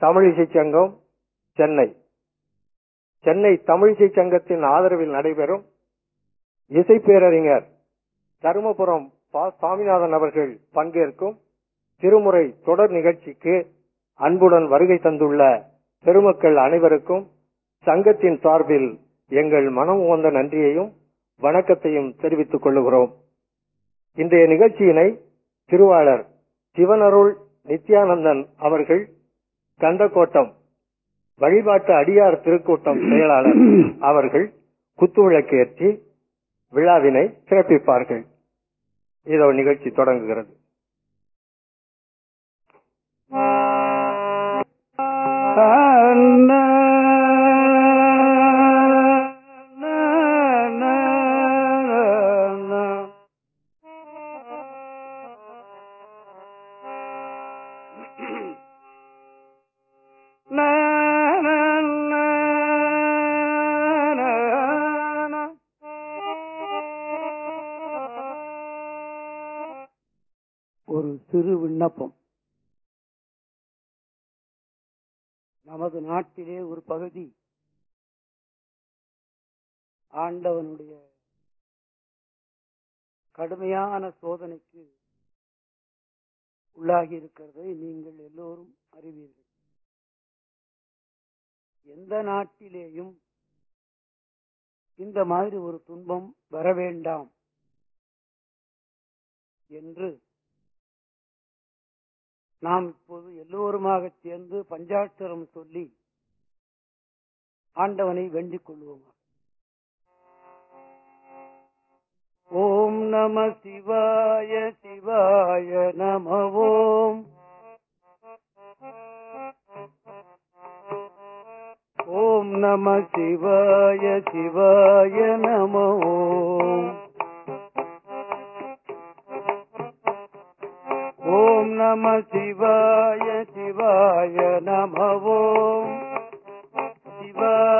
தமிழிசை சங்கம் சென்னை. சென்னை தமிழிசை சங்கத்தின் ஆதரவில் நடைபெறும் இசை பேரறிஞர் தருமபுரம் பா சாமிநாதன் அவர்கள் பங்கேற்கும் திருமுறை தொடர் நிகழ்ச்சிக்கு அன்புடன் வருகை தந்துள்ள பெருமக்கள் அனைவருக்கும் சங்கத்தின் சார்பில் எங்கள் மனம் உகந்த நன்றியையும் வணக்கத்தையும் தெரிவித்துக் கொள்ளுகிறோம். இன்றைய நிகழ்ச்சியினை திருவாளர் சிவனருள் நித்யானந்தன் அவர்கள் கந்தக்கோட்டம் வழிபாட்டு அடியார் திருக்கூட்டம் செயலாளர் அவர்கள் குத்துவிளக்கு ஏற்றி விழாவினை சிறப்பிப்பார்கள். இதோ நிகழ்ச்சி தொடங்குகிறது. ஒரு நமது ஒரு பகுதி. ஆண்டவனுடைய கடுமையான சோதனைக்கு உள்ளாகி இருக்கிறதை நீங்கள் எல்லோரும் அறிவீர்கள். எந்த நாட்டிலேயும் இந்த மாதிரி ஒரு துன்பம் வர வேண்டாம் என்று நாம் இப்போது எல்லோருமாக சேர்ந்து பஞ்சாட்சரம் சொல்லி ஆண்டவனை வேண்டிக் கொள்வோம் ஓம் நம சிவாய சிவாய நம ஓம் ஓம் நம சிவாய சிவாய நம ஓம் ஓம் நம சிவாய சிவாய நம ஓம்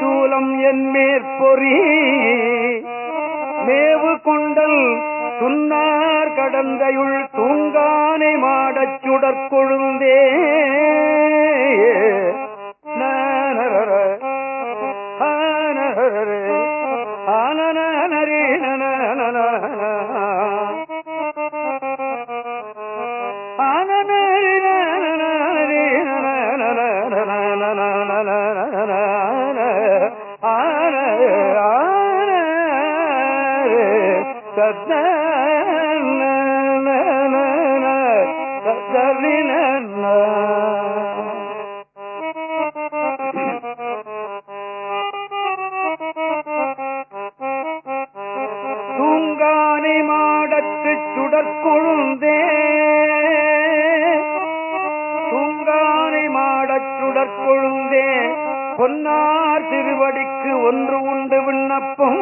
சூலம் என் மேற்பொறி. மேவு கொண்டல் துன்னார் கடந்தையுள் தூங்கானை மாடச் சுடற்கொழுந்தே. நரர,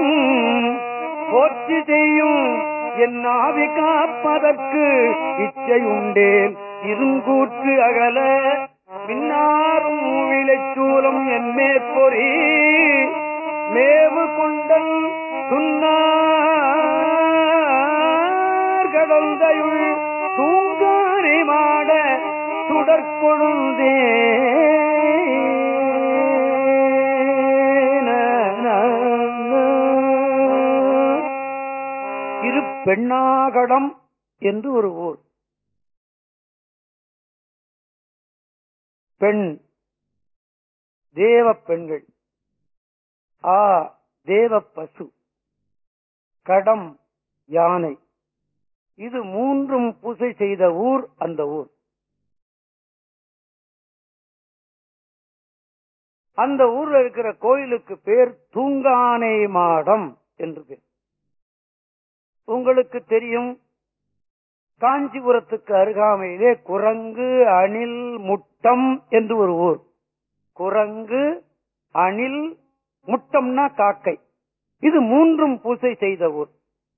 போற்றும் போற்றி செய்யும் என் ஆவி காப்பதற்கு இச்சையுண்டேன். இருங்கூற்று அகல. பின்னாரும் விளைச்சூலம் என் மேற்பொறி. மேவு கொண்டன் சுன்னார்கடந்தையுள் தூங்காரி மாட சுடற்கொழுந்தேன் திருப்பெண்ணாகடம் என்று ஒரு ஊர். பெண். தேவ பெண்கள். ஆ தேவ பசு. கடம் யானை. இது மூன்றும் பூசை செய்த ஊர் அந்த ஊர். அந்த ஊர்ல இருக்கிற கோயிலுக்கு பேர் தூங்கானை மாடம் என்று பேர். உங்களுக்கு தெரியும். காஞ்சிபுரத்துக்கு அருகாமையிலே குரங்கு அணில் முட்டம் என்று ஒரு ஊர். குரங்கு அணில் முட்டம்னா காக்கை. இது மூன்றும் பூசை செய்த ஊர்.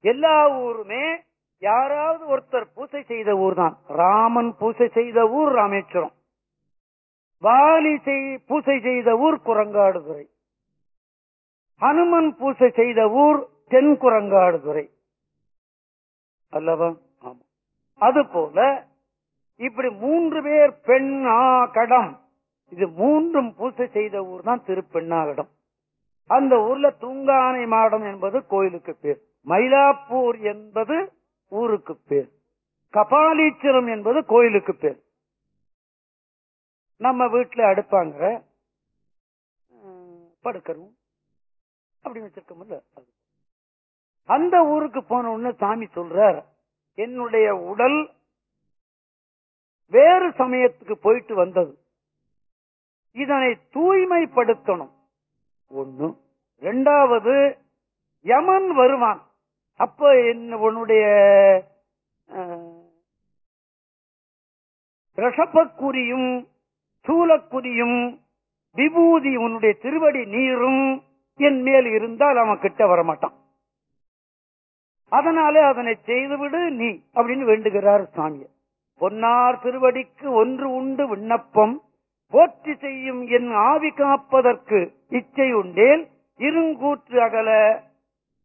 எல்லா ஊருமே யாராவது ஒருத்தர் பூசை செய்த ஊர் தான் ராமன் பூசை செய்த ஊர் ராமேஸ்வரம். வாலி செய்- பூசை செய்த ஊர் குரங்காடுதுறை. ஹனுமன் பூசை செய்த ஊர் தென் குரங்காடுதுறை அல்லவா? ஆமா. அது போல இப்படி மூன்று பேர் பெண்ணாகடம் இது மூன்றும் பூசை செய்த ஊர் தான் திருப்பெண்ணாகடம் அந்த ஊர்ல தூங்கானை மாடம் என்பது கோயிலுக்கு பேர். மயிலாப்பூர் என்பது ஊருக்கு பேர். கபாலீச்சரம் என்பது கோயிலுக்கு பேர். நம்ம வீட்டுல அடுப்பாங்க படுக்கரும் அப்படி வச்சிருக்கோம்ல அது. அந்த ஊருக்கு போன உடனே சாமி சொல்றார் என்னுடைய உடல் வேறு சமயத்துக்கு போயிட்டு வந்தது. இதனை தூய்மைப்படுத்தணும். ஒண்ணு. ரெண்டாவது யமன் வருவான். அப்ப என்ன உன்னுடைய அஹ், ரிஷபக்குரியும் சூலக்குரியும் விபூதி உன்னுடைய திருவடி நீரும் என் மேல் இருந்தால் அவன் கிட்ட வரமாட்டான். அதனாலே அதனை செய்துவிடு நீ அப்படின்னு வேண்டுகிறார் சாமிய. பொன்னார் திருவடிக்கு ஒன்று உண்டு விண்ணப்பம். போற்றி செய்யும் என் ஆவி காப்பதற்கு இச்சை உண்டேன் இருங்கூற்று அகல.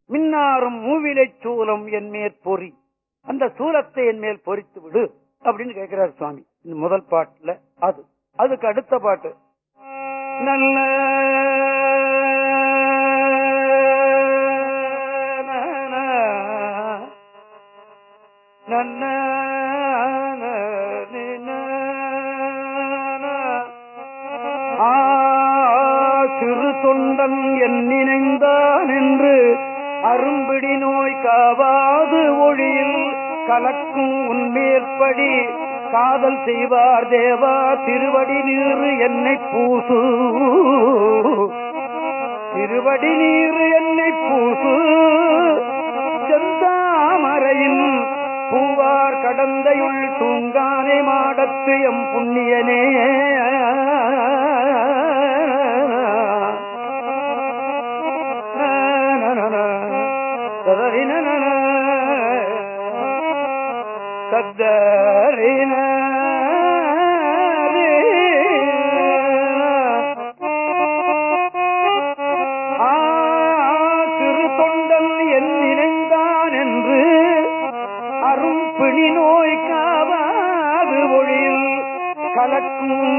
மின்னாரும் மூவிலை சூலம் என் மேற் பொறி. அந்த சூலத்தை என் மேல் பொறித்து விடு அப்படின்னு கேட்கிறார் சுவாமி. இந்த முதல் பாட்டுல அது. அதுக்கு அடுத்த பாட்டு. நல்ல சிறு தொண்டன் என் நினைந்தான் என்று அரும்பிடி நோய் காவாது ஒழியில் கலக்கும் உன்மேற்படி காதல் செய்வார் தேவா திருவடி நீர் என்னை பூசு. திருவடி நீர் என்னை பூசு. செந்தாமரையின் பூவார் கடந்தையுள் தூங்கானே மாடத்து எம் புண்ணியனே.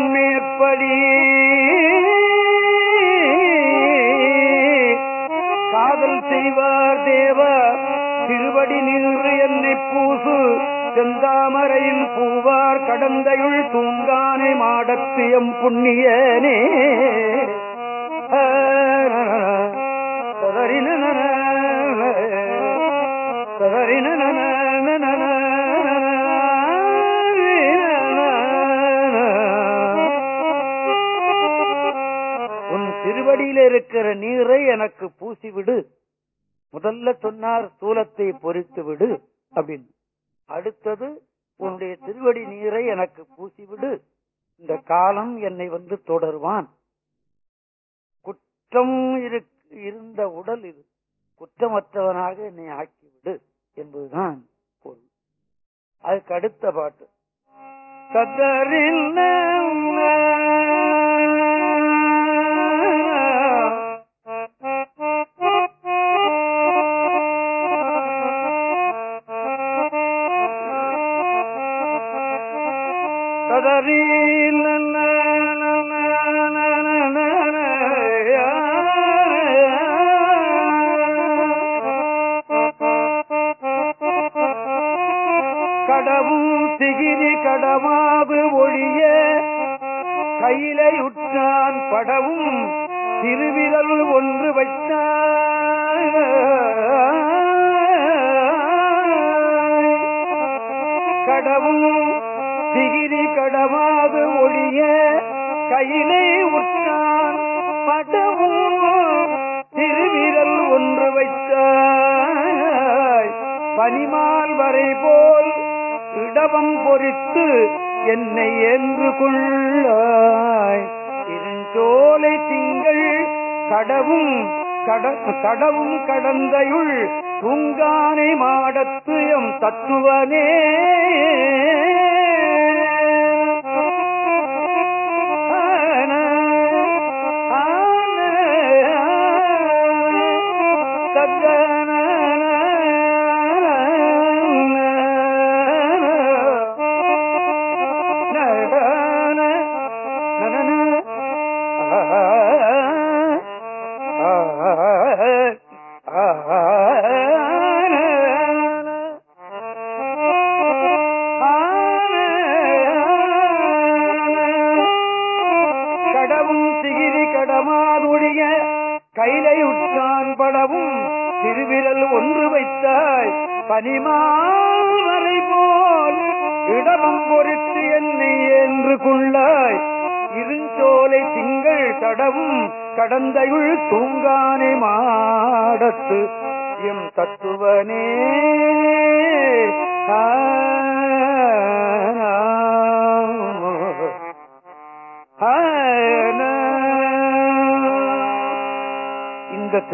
மேற்படி. காதல் செய்வார் தேவ திருவடி நின்று என்னை பூசு. செந்தாமரையில் பூவார் கடந்தையுள் தூங்கானை மாடத்தியம் புண்ணியனே. திருவடியில் இருக்கிற நீரை எனக்கு பூசிவிடு. முதல்ல சொன்னார் சூலத்தை பொறித்து விடு அப்படின்னு. அடுத்தது உன்னுடைய திருவடி நீரை எனக்கு பூசிவிடு. இந்த காலம் என்னை வந்து தொடருவான். குற்றம் இருந்த உடல் இது. குற்றமற்றவனாக என்னை ஆக்கிவிடு என்பதுதான் பொருள். அதுக்கு அடுத்த பாட்டு. கதறின்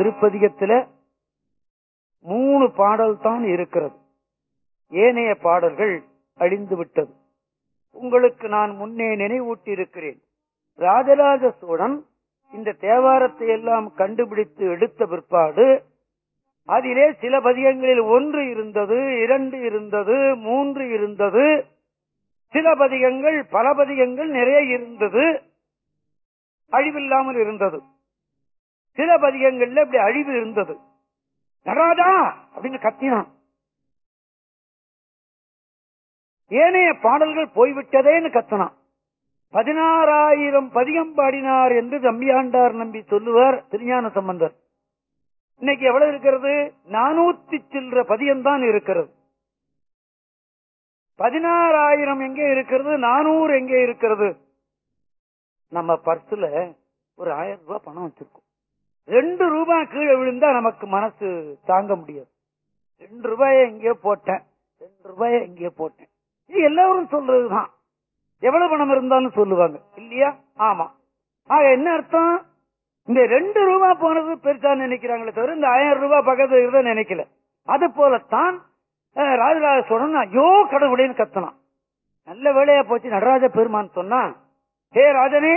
திருப்பதிகத்துல மூணு பாடல் தான் இருக்கிறது. ஏனைய பாடல்கள் அழிந்து விட்டது. உங்களுக்கு நான் முன்னே நினைவூட்டி இருக்கிறேன் ராஜராஜ சோழன் இந்த தேவாரத்தை எல்லாம் கண்டுபிடித்து எடுத்த பிற்பாடு அதிலே சில பதிகங்களில் ஒன்று இருந்தது இரண்டு இருந்தது மூன்று இருந்தது சில பதிகங்கள் பல பதிகங்கள் நிறைய இருந்தது அழிவில்லாமல் இருந்தது. சில பதிகங்கள்ல இப்படி அழிவு இருந்தது. நடராஜா அப்படின்னு கத்தினான். ஏனைய பாடல்கள் போய்விட்டதேன்னு கத்தனான். பதினாறாயிரம் பதிகம் பாடினார் என்று தம்பியாண்டார் நம்பி சொல்லுவார் திருஞான சம்பந்தர். இன்னைக்கு எவ்வளவு இருக்கிறது? நானூத்தி சில்லற பதியம் தான் இருக்கிறது. பதினாறாயிரம் எங்கே இருக்கிறது? நானூறு எங்கே இருக்கிறது? நம்ம பர்சுல ஒரு ஆயிரம் ரூபாய் பணம் வச்சிருக்கோம். ரெண்டு ரூபாய் கீழே விழுந்தா நமக்கு மனசு தாங்க முடியாது. ரெண்டு ரூபாய எங்கேயோ போட்டேன். ரெண்டு ரூபாய எங்கேயோ போட்டேன். இது எல்லாரும் சொல்றதுதான். எவ்வளவு பணம் இருந்தாலும் சொல்லுவாங்க. இல்லையா? ஆமா. ஆக என்ன அர்த்தம்? இந்த ரெண்டு ரூபாய் போனது பெருசா நினைக்கிறாங்களே தவிர இந்த ஆயிரம் ரூபாய் பக்கத்துல இருக்கிறத நினைக்கல. அது போலத்தான் ராஜராஜ சோழன் ஐயோ கடவுளேன்னு கத்தனான். நல்ல வேலையா போச்சு. நடராஜ பெருமான் சொன்னா ஹே ராஜனே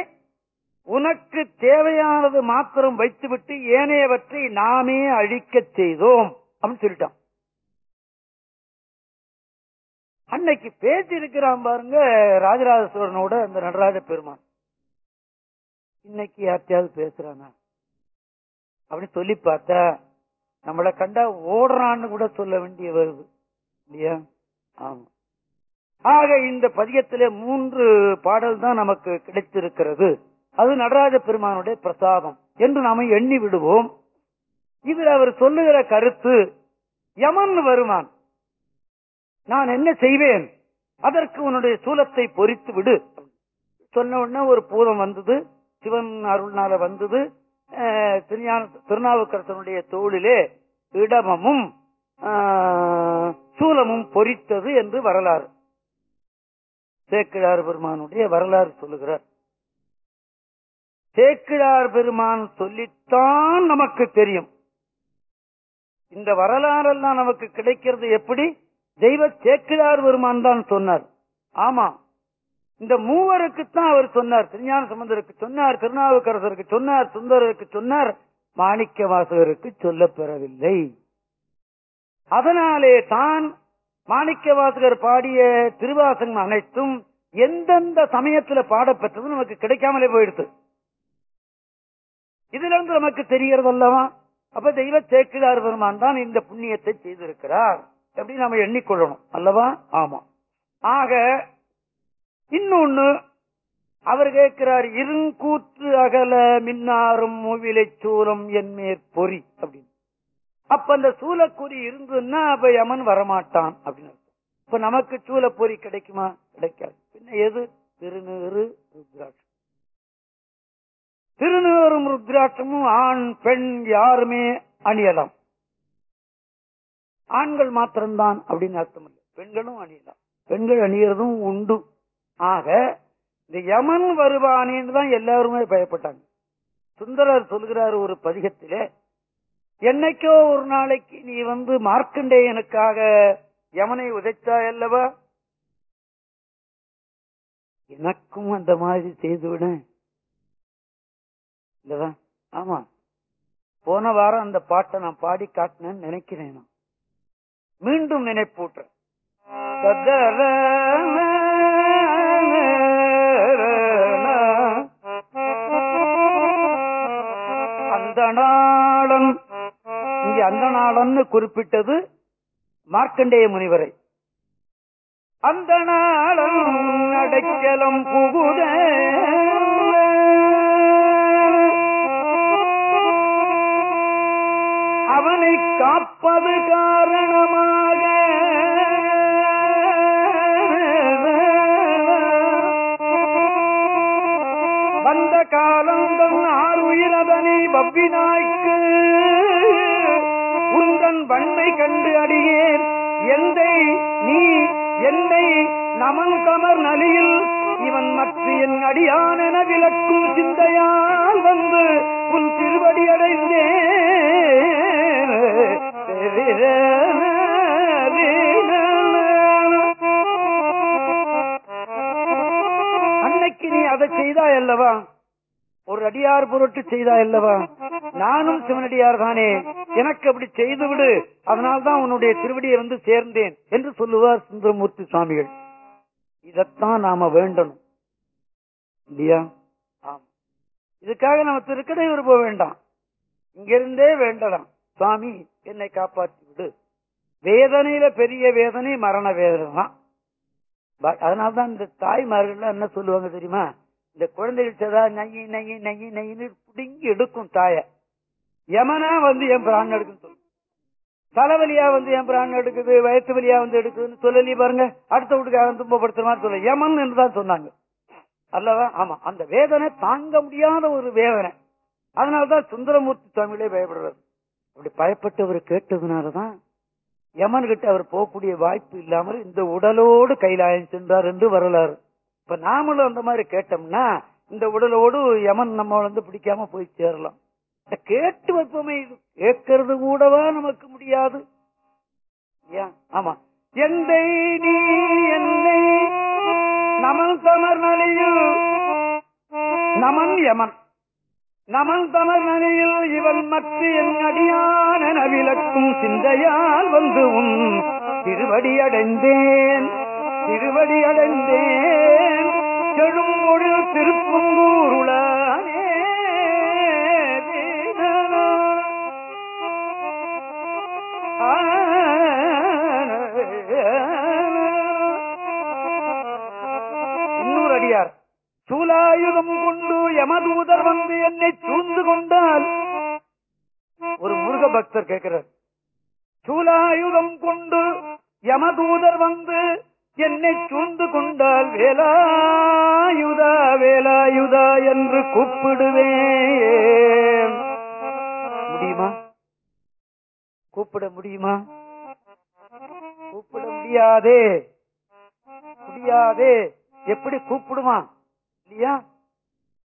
உனக்கு தேவையானது மாத்திரம் வைத்துவிட்டு ஏனையவற்றை நாமே அழிக்கச் செய்தோம் அப்படின்னு சொல்லிட்டான். அன்னைக்கு பேச்சு இருக்கிறான் பாருங்க ராஜராஜேஸ்வரனோட அந்த நடராஜ பெருமான். இன்னைக்கு யார்த்தையாவது பேசுறானா? அப்படின்னு சொல்லி பார்த்தா நம்மளை கண்டா ஓடுறான்னு கூட சொல்ல வேண்டிய வருது. இல்லையா? ஆமா. ஆக இந்த பதியத்திலே மூன்று பாடல் தான் நமக்கு கிடைத்திருக்கிறது. அது நடராஜ பெருமானுடைய பிரசாதம் என்று நாம எண்ணி விடுவோம். இதில் அவர் சொல்லுகிற கருத்து யமன் வருமான் நான் என்ன செய்வேன்? அதற்கு உன்னுடைய சூலத்தை பொறித்து விடு. சொன்ன உடனே ஒரு பூதம் வந்தது சிவன் அருள்னால வந்தது. திருநாவுக்கரசனுடைய தோளிலே இடமமும் சூலமும் பொறித்தது என்று வரலாறு. சேக்கிழார் பெருமானுடைய வரலாறு சொல்லுகிறார். சேக்கிழார் பெருமான் சொல்லித்தான் நமக்கு தெரியும். இந்த வரலாறெல்லாம் நமக்கு கிடைக்கிறது எப்படி? தெய்வ சேக்கிழார் பெருமான் தான் சொன்னார். ஆமா. இந்த மூவருக்குத்தான் அவர் சொன்னார். திருஞான சம்பந்தருக்கு சொன்னார் திருநாவுக்கரசருக்கு சொன்னார் சுந்தரருக்கு சொன்னார் மாணிக்க வாசகருக்கு சொல்லப் பெறவில்லை. அதனாலே தான் மாணிக்க வாசகர் பாடிய திருவாசகம் அனைத்தும் எந்தெந்த சமயத்துல பாடப்பெற்றது நமக்கு கிடைக்காமலே போயிடுது. இதுல இருந்து நமக்கு தெரிகிறது அல்லவா அப்ப தெய்வ சேக்கிலார் பெருமான் தான் இந்த புண்ணியத்தை செய்திருக்கிறார். எப்படி நம்ம எண்ணிக்கொள்ளணும். அல்லவா? ஆமா. ஆக இன்னொன்னு அவர் கேட்கிறார் இருங்கூற்று அகல மின்னாரும் மூவிலை சூலம் என் மேற்பொறி அப்படின்னு. அப்ப அந்த சூலக்குறி இருந்துன்னா அப்ப யமன் வரமாட்டான் அப்படின்னு இப்ப நமக்கு சூலப்பொறி கிடைக்குமா? கிடைக்காது. பின்ன எது? திருநீறு ருத்ராட்சம். திருநீறும் ருத்ராட்சமும் ஆண் பெண் யாருமே அணியலாம். ஆண்கள் மாத்திரம்தான் அப்படின்னு அர்த்தம் இல்லை. பெண்களும் அணியலாம். பெண்கள் அணியறதும் உண்டு. ஆக இந்த யமன் வருவானேன்னு தான் எல்லாருமே பயப்பட்டாங்க. சுந்தரர் சொல்கிறார் ஒரு பதிகத்திலே என்னைக்கோ ஒரு நாளைக்கு நீ வந்து மார்க்கண்டேயனுக்காக யமனை உதைத்தாய் அல்லவா? எனக்கும் அந்த மாதிரி செய்துவிட இல்லதான்? ஆமா. போன வாரம் அந்த பாட்டை நான் பாடி காட்டினேன்னு நினைக்கிறேன் நான். மீண்டும் நினைப்பூட்டுறேன். அந்த நாளன் இங்க அந்த குறிப்பிட்டது மார்க்கண்டேய முனிவரை. அந்த நாளம் அடைக்கலம் புகுத. அவனை காப்பது காரணமாக. வந்த காலந்தன் ஆறு உயிரதனை வவ்வினாய்க்கு. உந்தன் வன்மை கண்டு அடியேன். எந்தை நீ என்னை நமன் தமர் நலியில். இவன் மற்ற என் அடியானென விளக்கும் சிந்தையால் வந்து உன் திருவடி அடைந்தேன். அன்னைக்கு நீ அதை செய்தாய் அல்லவா? ஒரு அடியார் பொருட்டு செய்தாய் அல்லவா? நானும் சிவனடியார் தானே. எனக்கு அப்படி செய்து விடு அதனால்தான் உன்னுடைய திருவடியை வந்து சேர்ந்தேன் என்று சொல்லுவார் சுந்தரமூர்த்தி சுவாமிகள். இதத்தான் நாம வேண்டணும். இல்லையா? ஆம். இதுக்காக நம்ம திருக்கடையூர் போக வேண்டாம். இங்கிருந்தே வேண்டலாம். சுவாமி என்னை காப்பாற்றி விடு வேதனையில பெரிய வேதனை மரண வேதனை தான். ப- அதனால்தான் இந்த தாய்மார்கள் என்ன சொல்லுவாங்க தெரியுமா? இந்த குழந்தைகள் சதா நங்கி நங்கி நங்கி நையின்னு பிடுங்கி எடுக்கும் தாய. யமனா வந்து என் பிராணம் எடுக்குன்னு சொல்லு. தலைவலியா வந்து என் பிராணம் எடுக்குது வயசு வலியா வந்து எடுக்குதுன்னு சொல்லி பாருங்க. அடுத்த வீட்டுக்காரன் துன்பப்படுத்துற மாதிரி சொல்ல. யமன் என்று தான் சொன்னாங்க. அல்லவா? ஆமா. அந்த வேதனை தாங்க முடியாத ஒரு வேதனை. அதனாலதான் சுந்தரமூர்த்தி சுவாமியிலே பயப்படுறது அப்படி பயப்பட்டவர் கேட்டதுனாலதான் யமன் கிட்ட அவர் போகக்கூடிய வாய்ப்பு இல்லாமல் இந்த உடலோடு கைலாயம் சென்றார் என்று வரலாறு. இப்ப நாமளும் அந்த மாதிரி கேட்டோம்னா இந்த உடலோடு யமன் நம்ம வந்து பிடிக்காம போய் சேரலாம். கேட்டு வைப்போமே இது. கேட்கறது கூடவா நமக்கு முடியாது. ஏன்? ஆமா. எந்தை நீ என்னை நமன் தமர் நமன் யமன். நமன் தமர் நனியில் இவன் மற்ற என் அடியான நவிலக்கும் சிந்தையால் வந்து உன் திருவடி அடைந்தேன் திருவடி அடைந்தேன். செழும்பொழில் திருப்புங்கூருளானே இன்னொரு அடியார். சூலாயுதம் கொண்டு எமது வந்து என்னை சூழ்ந்து கொண்டால் ஒரு முருக பக்தர் கேட்கிறார் சூலாயுதம் கொண்டு யமதூதர் வந்து என்னை சூழ்ந்து கொண்டால் வேலாயுதா வேலாயுதா என்று கூப்பிடுவேன். முடியுமா? கூப்பிட முடியுமா? கூப்பிட முடியாதே. முடியாதே. எப்படி கூப்பிடுவான்? இல்லையா?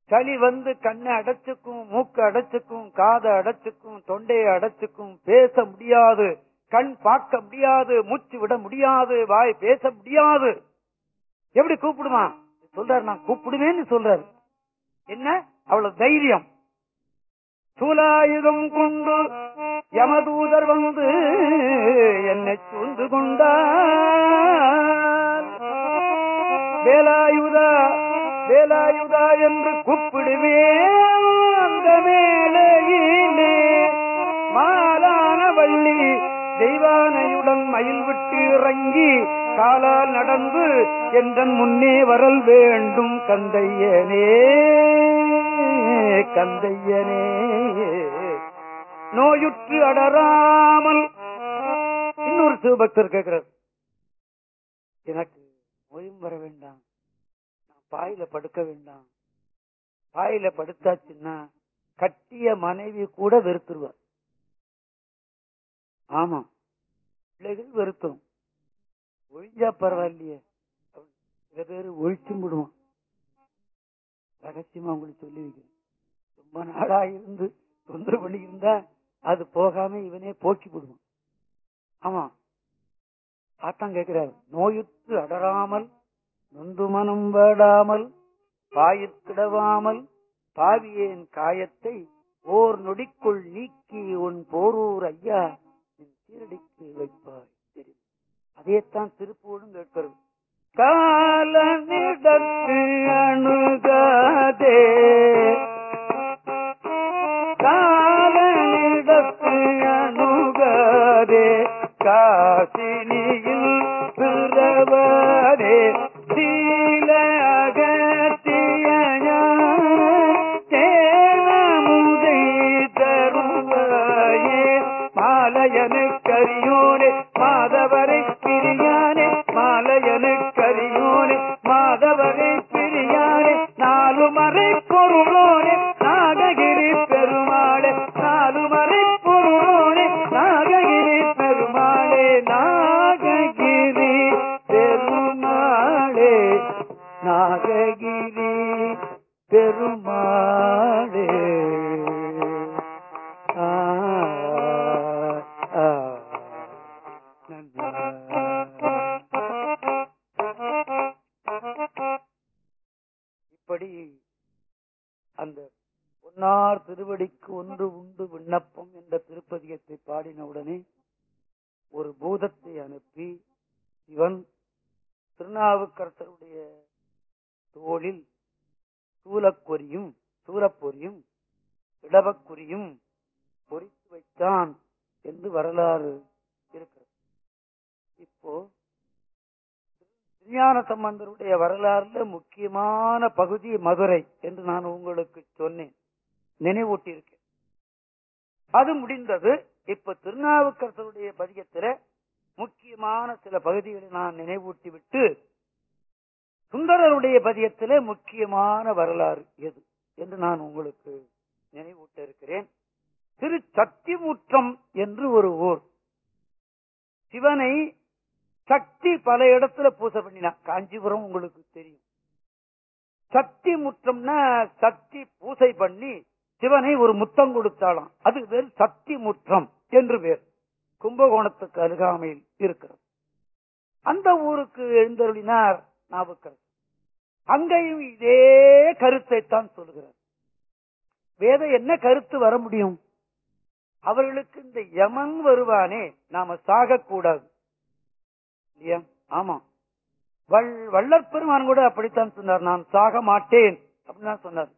சளி வந்து கண்ணை அடைச்சுக்கும் மூக்கு அடைச்சுக்கும் காதை அடைச்சுக்கும் தொண்டையை அடைச்சுக்கும் பேச முடியாது கண் பார்க்க முடியாது மூச்சு விட முடியாது வாய் பேச முடியாது. எப்படி கூப்பிடுவான் சொல்றாரு நான் கூப்பிடுவேன்னு சொல்றாரு. என்ன? அவ்வளவு தைரியம். சூலாயுதம் கொண்டு யமதூதர் வந்து என்னை சூழ்ந்து கொண்டார். வேலாயுதா வேலாயுதா என்று கூப்பிடுவேன் அந்த மேலையிலே மாலான வள்ளி தெய்வானையுடன் மயில் விட்டு இறங்கி காலால் நடந்து என்றன் முன்னே வரல் வேண்டும் கந்தையனே கந்தையனே. நோயுற்று அடராமல் இன்னொரு சிவபக்தர் கேட்கிறார் எனக்கு நோயும் வர வேண்டாம். பாயில படுக்க வேண்டாம். பாயில படுத்தாச்சுன்னா கட்டிய மனைவி கூட வெறுத்துருவார் ஆமா. பிள்ளைகள் வெறுத்தும் ஒழிஞ்சா பரவாயில்லையே. சில பேரு ஒழிச்சும் விடுவான். ரகசியமா உங்களுக்கு சொல்லி வைக்கிறேன். ரொம்ப நாளா இருந்து தொந்தரவு பண்ணி இருந்தா அது போகாம இவனே போக்கி விடுவான் ஆமா. ஆத்தான் கேட்கிறாரு. நோயுற்று அடராமல் நொந்துமனும் வேடாமல் பாயித்திடவாமல் பாவியேன் காயத்தை ஓர் நொடிக்குள் நீக்கி உன் போரூர் ஐயா என் சீரடிக்கு வைப்பாய். தெரியும் அதைத்தான் திருப்பூரும் கேட்கிறது. காலனிடத்து அணுகாதே. காலனிடத்து அணுகாதே. காசினியில் பிறவாதே ஒன்று உண்டு விண்ணப்பம் என்ற திருப்பதியத்தை பாடினவுடனே ஒரு பூதத்தை அனுப்பி இவன் திருநாவுக்கரசருடைய தோளில் சூலக்கொரியும் சூரப்பொரியும் இடவக்குரியும் பொறித்து வைத்தான் என்று வரலாறு இருக்கிறது. இப்போ விஞ்ஞான சம்பந்தருடைய வரலாறுல முக்கியமான பகுதி மதுரை என்று நான் உங்களுக்கு சொன்னேன். நினைவூட்டியிருக்கேன். அது முடிந்தது. இப்ப திருநாவுக்கரசருடைய பதிகத்தில முக்கியமான சில பகுதிகளை நான் நினைவூட்டி விட்டு சுந்தரருடைய பதியத்தில் முக்கியமான வரலாறு எது என்று நான் உங்களுக்கு நினைவூட்ட இருக்கிறேன். திரு சக்திமுற்றம் என்று ஒரு ஊர். சிவனை சக்தி பல இடத்துல பூசை பண்ணினா காஞ்சிபுரம் உங்களுக்கு தெரியும். சக்தி முற்றம்னா சக்தி பூசை பண்ணி சிவனை ஒரு முத்தம் கொடுத்தாலாம் அது பேர் சக்தி முற்றம் என்று பேர் கும்பகோணத்துக்கு அருகாமையில் இருக்கிறது. அந்த ஊருக்கு எழுந்தருளினார் நாவுக்கரசர் அங்கேயும் இதே கருத்தை தான் சொல்கிறார். வேத என்ன கருத்து வர முடியும்? அவர்களுக்கு இந்த யமன் வருவானே நாம சாகக்கூடாது. இல்லையா ஆமா. வள் வள்ளற்பெருவான் கூட அப்படித்தான் சொன்னார். நான் சாக மாட்டேன் அப்படின்னு சொன்னார்.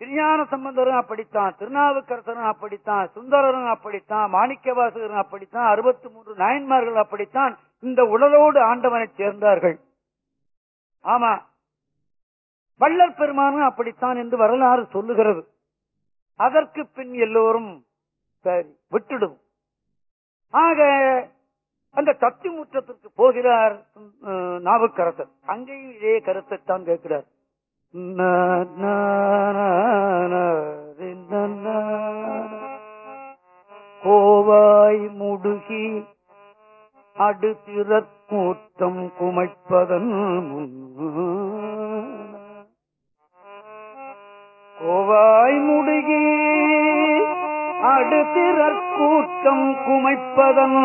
திருஞான சம்பந்தரும் அப்படித்தான் திருநாவுக்கரசரும் அப்படித்தான் சுந்தரரும் அப்படித்தான் மாணிக்கவாசகரும் அப்படித்தான் அறுபத்தி மூன்று நாயன்மார்கள் அப்படித்தான் இந்த உடலோடு ஆண்டவனை சேர்ந்தார்கள். ஆமா வள்ளல் பெருமானும் அப்படித்தான் என்று வரலாறு சொல்லுகிறது. அதற்கு பின் எல்லோரும் சரி விட்டுடும். ஆக அந்த தத்தி முற்றத்திற்கு போகிறார் நாவுக்கரசர். அங்கேயும் இதே கருத்தை தான் கேட்கிறார். ந, ந, ந, ந, கோவாய் முடுகி அடுத்திறக்கூட்டம் குமைப்பதன் முன். கோவாய் முடுகி அடுத்திறக்கூட்டம் குமைப்பதன்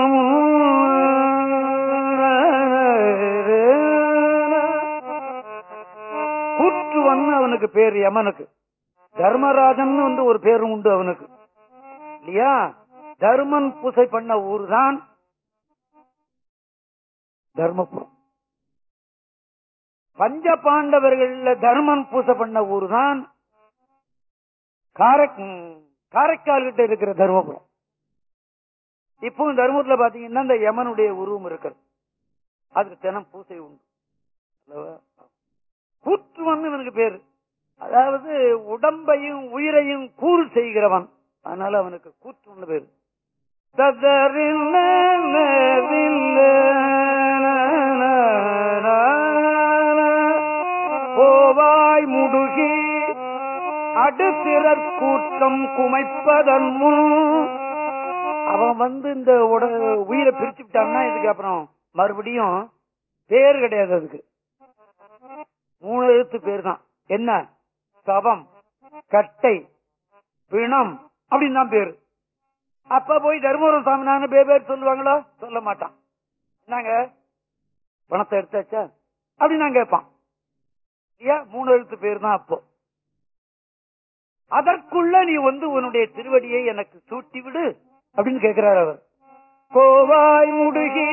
கூற்றுவன் அவனுக்கு பேர் யமனுக்கு. தர்மராஜன் வந்து ஒரு பேரும் உண்டு அவனுக்கு. இல்லையா? தர்மன் பூசை பண்ண ஊர் தான் தர்மபுரம். பஞ்ச பாண்டவர்கள்ல தர்மன் பூசை பண்ண ஊர் தான் காரைக்கால் கிட்ட இருக்கிற தர்மபுரம். இப்போ தர்மபுரத்துல பாத்தீங்கன்னா இந்த யமனுடைய உருவம் இருக்கிறது. அதுக்கு தினம் பூசை உண்டு. அல்லவா? கூற்றுவன் இவனுக்கு பேரு. அதாவது உடம்பையும் உயிரையும் கூறு செய்கிறவன். அதனால அவனுக்கு கூற்றுவன் பேரு. கோவாய் முடுகி அடுத்திறற் கூட்டம் குமைப்பதன் முன். அவன் வந்து இந்த உட உயிரை பிரிச்சு விட்டான்னா இதுக்கு அப்புறம் மறுபடியும் பேர் கிடையாது அதுக்கு. மூணு எழுத்து பேர் தான் என்ன? சவம் கட்டை பிணம் அப்படின்னு தான் பேரு. அப்ப போய் தர்மபுரம் சாமினான்னு பேர் சொல்லுவாங்களோ? சொல்ல மாட்டான். நாங்க பணத்தை எடுத்தாச்சா அப்படின்னு நான் கேட்பான். மூணு எழுத்து பேர் தான் அப்போ. அதற்குள்ள நீ வந்து உன்னுடைய திருவடியை எனக்கு சூட்டி விடு அப்படின்னு கேட்கிறார் அவர். கோவாய் முடுகி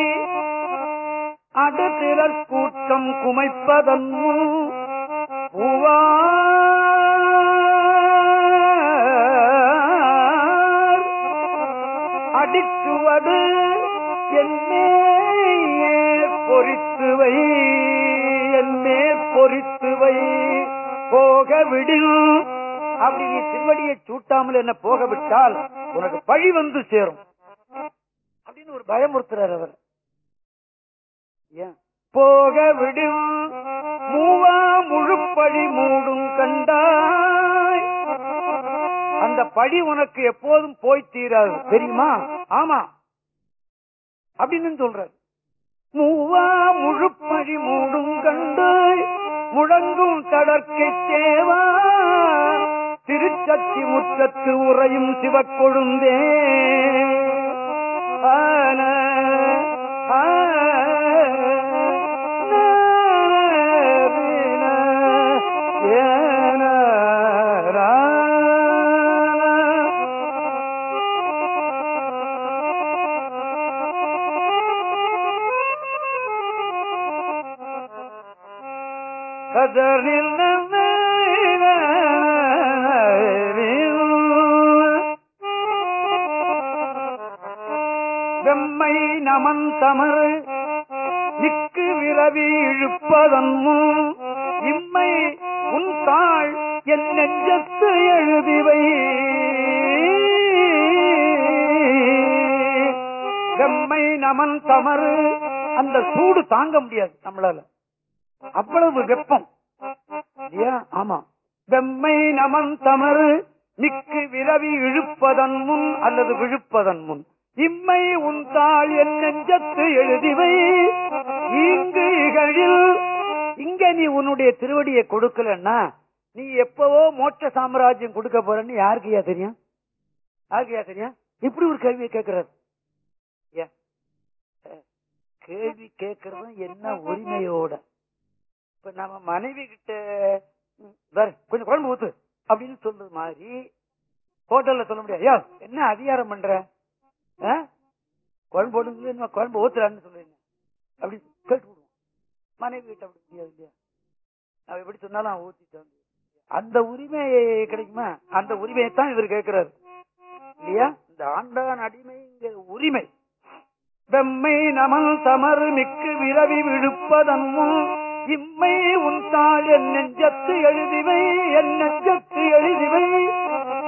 அடுத்திறற் கூட்டம் குமைப்பதன் முன் பூவார் அடிக்குவது என்னே பொறித்துவை என்னே பொறித்துவை. போக விடும் அப்படி நீ திருவடியை சூட்டாமல் என்ன போக விட்டால் உனக்கு பழி வந்து சேரும். அப்படின்னு ஒரு பயமுறுத்துறார் அவர். ஏன்? போக விடும் மூவா முழுப்பழி மூடும் கண்டாய். அந்த பழி உனக்கு எப்போதும் போய் தீராது. தெரியுமா? ஆமா. அப்படின்னு சொல்றாரு. மூவா முழுப்பழி மூடும் கண்டாய். முழங்கும் கடற்கை தேவா. திருச்சத்தி முற்றத்து உறையும் சிவக்கொழுந்தே. ஆன வெம்மை நமன் தமர் நிக்கு விரவி இழுப்பதன் இம்மை உன் தாழ் என் நெஞ்சத்து எழுதிவை வெம்மை நமன் தமறு அந்த சூடு தாங்க முடியாது நம்மளால. அவ்வளவு வெப்பம். இல்லையா? ஆமா. வெம்மை நமன் தமறு மிக்கு விரவி இழுப்பதன் முன் அல்லது விழுப்பதன் முன். இம்மை உன் தாள் என் நெஞ்சத்து எழுதிவை இங்கு இகழில் இங்க நீ உன்னுடைய திருவடியை கொடுக்கலன்னா நீ எப்பவோ மோட்ச சாம்ராஜ்யம் கொடுக்க போறன்னு யாருக்குயா தெரியும்? யாருக்குயா தெரியும்? இப்படி ஒரு கேள்வியை கேட்கிறார். கேள்வி கேட்கறதும் என்ன உரிமையோட? இப்ப நம்ம மனைவி கிட்ட வேற கொஞ்சம் குழம்பு ஊத்து அப்படின்னு சொல்றது மாதிரி ஹோட்டல்ல சொல்ல முடியாது. ஐயா என்ன அதிகாரம் பண்ற? ஆ? குழம்பு போடுங்க குழம்பு ஊத்துறான்னு சொல்றீங்க. அப்படி கேட்டு விடுவோம். மனைவி கிட்ட அப்படி முடியாது இல்லையா? நான் எப்படி சொன்னாலும் அவன் ஊத்திட்டு அந்த உரிமை கிடைக்குமா? அந்த உரிமையை தான் இவர் கேட்கிறாரு. இல்லையா? இந்த ஆண்டான் அடிமைங்கிற உரிமை. வெம்மை நமன் தமறு மிக்கு விரவி விழுப்பதன் இம்மை உன் தாழ் என் நெஞ்சத்து எழுதிவை என் நெஞ்சத்து எழுதிவை.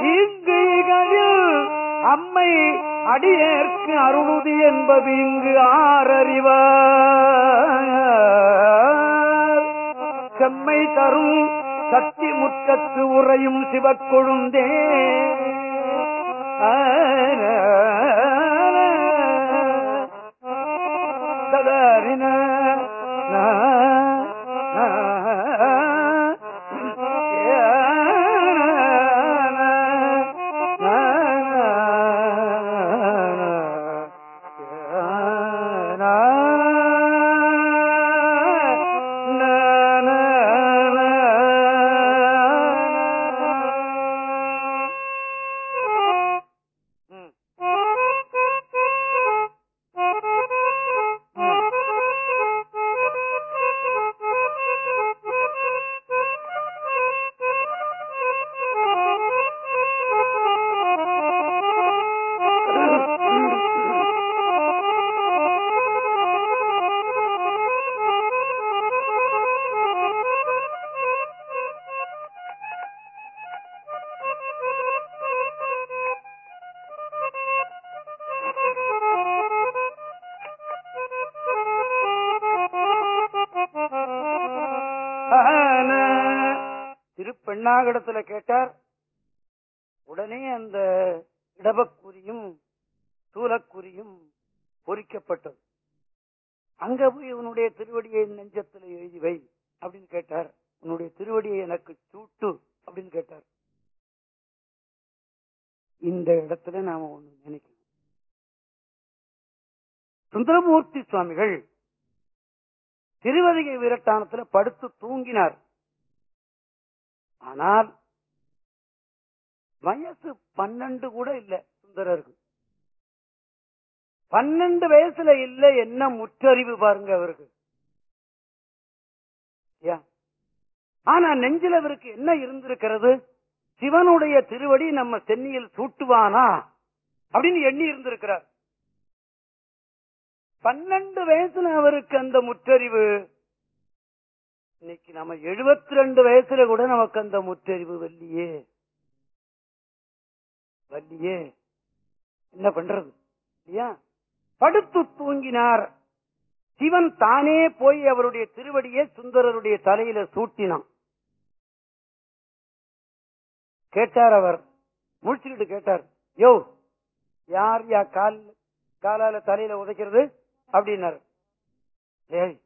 இங்குகளில் அம்மை அடியேற்கு அருளுதி என்பது இங்கு ஆறறிவ செம்மை தரும் சக்தி முற்றத்து உறையும் சிவக்கொழுந்தே. ததறின படுத்து ஆனால் வயசு பன்னெண்டு கூட இல்ல சுந்தரருக்கு. பன்னெண்டு வயசுல இல்ல என்ன முற்றறிவு பாருங்க அவருக்கு. ஆனா நெஞ்சில் அவருக்கு என்ன இருந்திருக்கிறது? சிவனுடைய திருவடி நம்ம சென்னியில் சூட்டுவானா அப்படின்னு எண்ணி இருந்திருக்கிறார். பன்னெண்டு வயசுல அவருக்கு அந்த முற்றறிவு இன்னைக்கு நம்ம எழுபத்தி ரெண்டு வயசுல கூட நமக்கு அந்த முற்றறிவு வல்லியே வல்லியே என்ன பண்றது? இல்லையா? படுத்து தூங்கினார். சிவன் தானே போய் அவருடைய திருவடியை சுந்தரருடைய தலையில சூட்டினான். கேட்டார் அவர். முடிச்சுக்கிட்டு கேட்டார். யோ யார் யா கால் காலால தலையில உதைக்கிறது? அப்படின்னாரு. ஏய்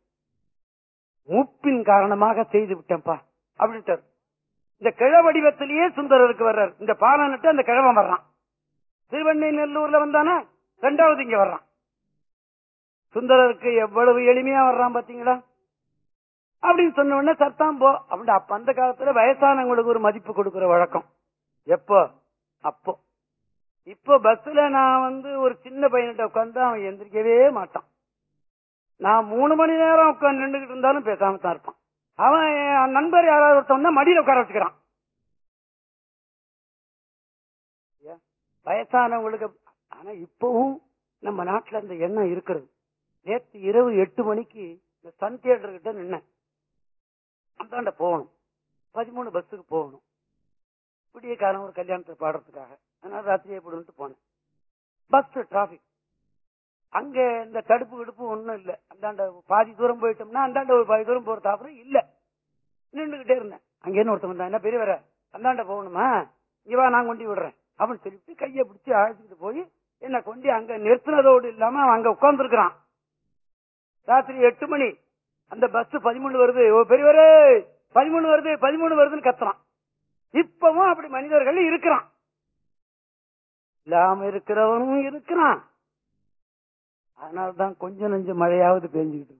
மூப்பின் காரணமாக செய்து விட்டேன்ப்பா. அப்படின்ட்டார். இந்த கிழ வடிவத்திலேயே சுந்தரருக்கு வர்றார். இந்த பாலனட்டு அந்த கிழவன் வர்றான். திருவண்ணை நெல்லூர்ல வந்தானா? ரெண்டாவது இங்க வர்றான். சுந்தரருக்கு எவ்வளவு எளிமையா வர்றான் பாத்தீங்களா? அப்படின்னு சொன்ன உடனே சத்தான் போ. அப்படின்னு அப்ப அந்த காலத்துல வயசானவங்களுக்கு ஒரு மதிப்பு கொடுக்கிற வழக்கம். எப்போ? அப்போ. இப்போ பஸ்ல நான் வந்து ஒரு சின்ன பையன்கிட்ட உட்காந்து அவன் எந்திரிக்கவே மாட்டான். நான் மூணு மணி நேரம் உட்காந்து நின்றுகிட்டு இருந்தாலும் பேசாம தான் இருப்பான். அவன் நண்பர் யாராவது ஒருத்தவன் மடியில உட்கார வச்சுக்கிறான். ஏன்? வயசானவங்களுக்கு ஆனா இப்பவும் நம்ம நாட்டுல அந்த எண்ணம் இருக்கிறது. நேற்று இரவு எட்டு மணிக்கு இந்த சன் தியேட்டர் கிட்ட நின்னேன். அந்தாண்ட போகணும். பதிமூணு பஸ்ஸுக்கு போகணும். விடிய காலம் ஒரு கல்யாணத்துக்கு பாடுறதுக்காக. அதனால ராத்திரியே போடுன்ட்டு போனேன். பஸ் டிராபிக் அங்க இந்த தடுப்பு கிடுப்பு ஒண்ணும் இல்ல. அந்தாண்ட பாதி தூரம் போயிட்டோம்னா அந்தாண்ட ஒரு பாதி தூரம் போறது அப்புறம் இல்ல. நின்றுகிட்டே இருந்தேன். அங்க என்ன ஒருத்தன் வந்தா என்ன பெரியவர அந்தாண்ட போகணுமா? இங்க நான் கொண்டு விடுறேன். அப்படின்னு சொல்லிட்டு கையை பிடிச்சி அழைச்சிட்டு போய் என்ன கொண்டு அங்க நிறுத்தினதோடு இல்லாம அவன் அங்க உட்கார்ந்துருக்கிறான். ராத்திரி எட்டு மணி. அந்த பஸ் பதிமூணு வருது. ஓ பெரியவரே பதிமூணு வருது பதிமூணு வருதுன்னு கத்துறான். இப்பவும் அப்படி மனிதர்கள் இருக்கிறான். இல்லாம இருக்கிறவனும் இருக்கிறான். அதனால்தான் கொஞ்சம் நெஞ்சம் மழையாவது பெஞ்சுக்கிட்டு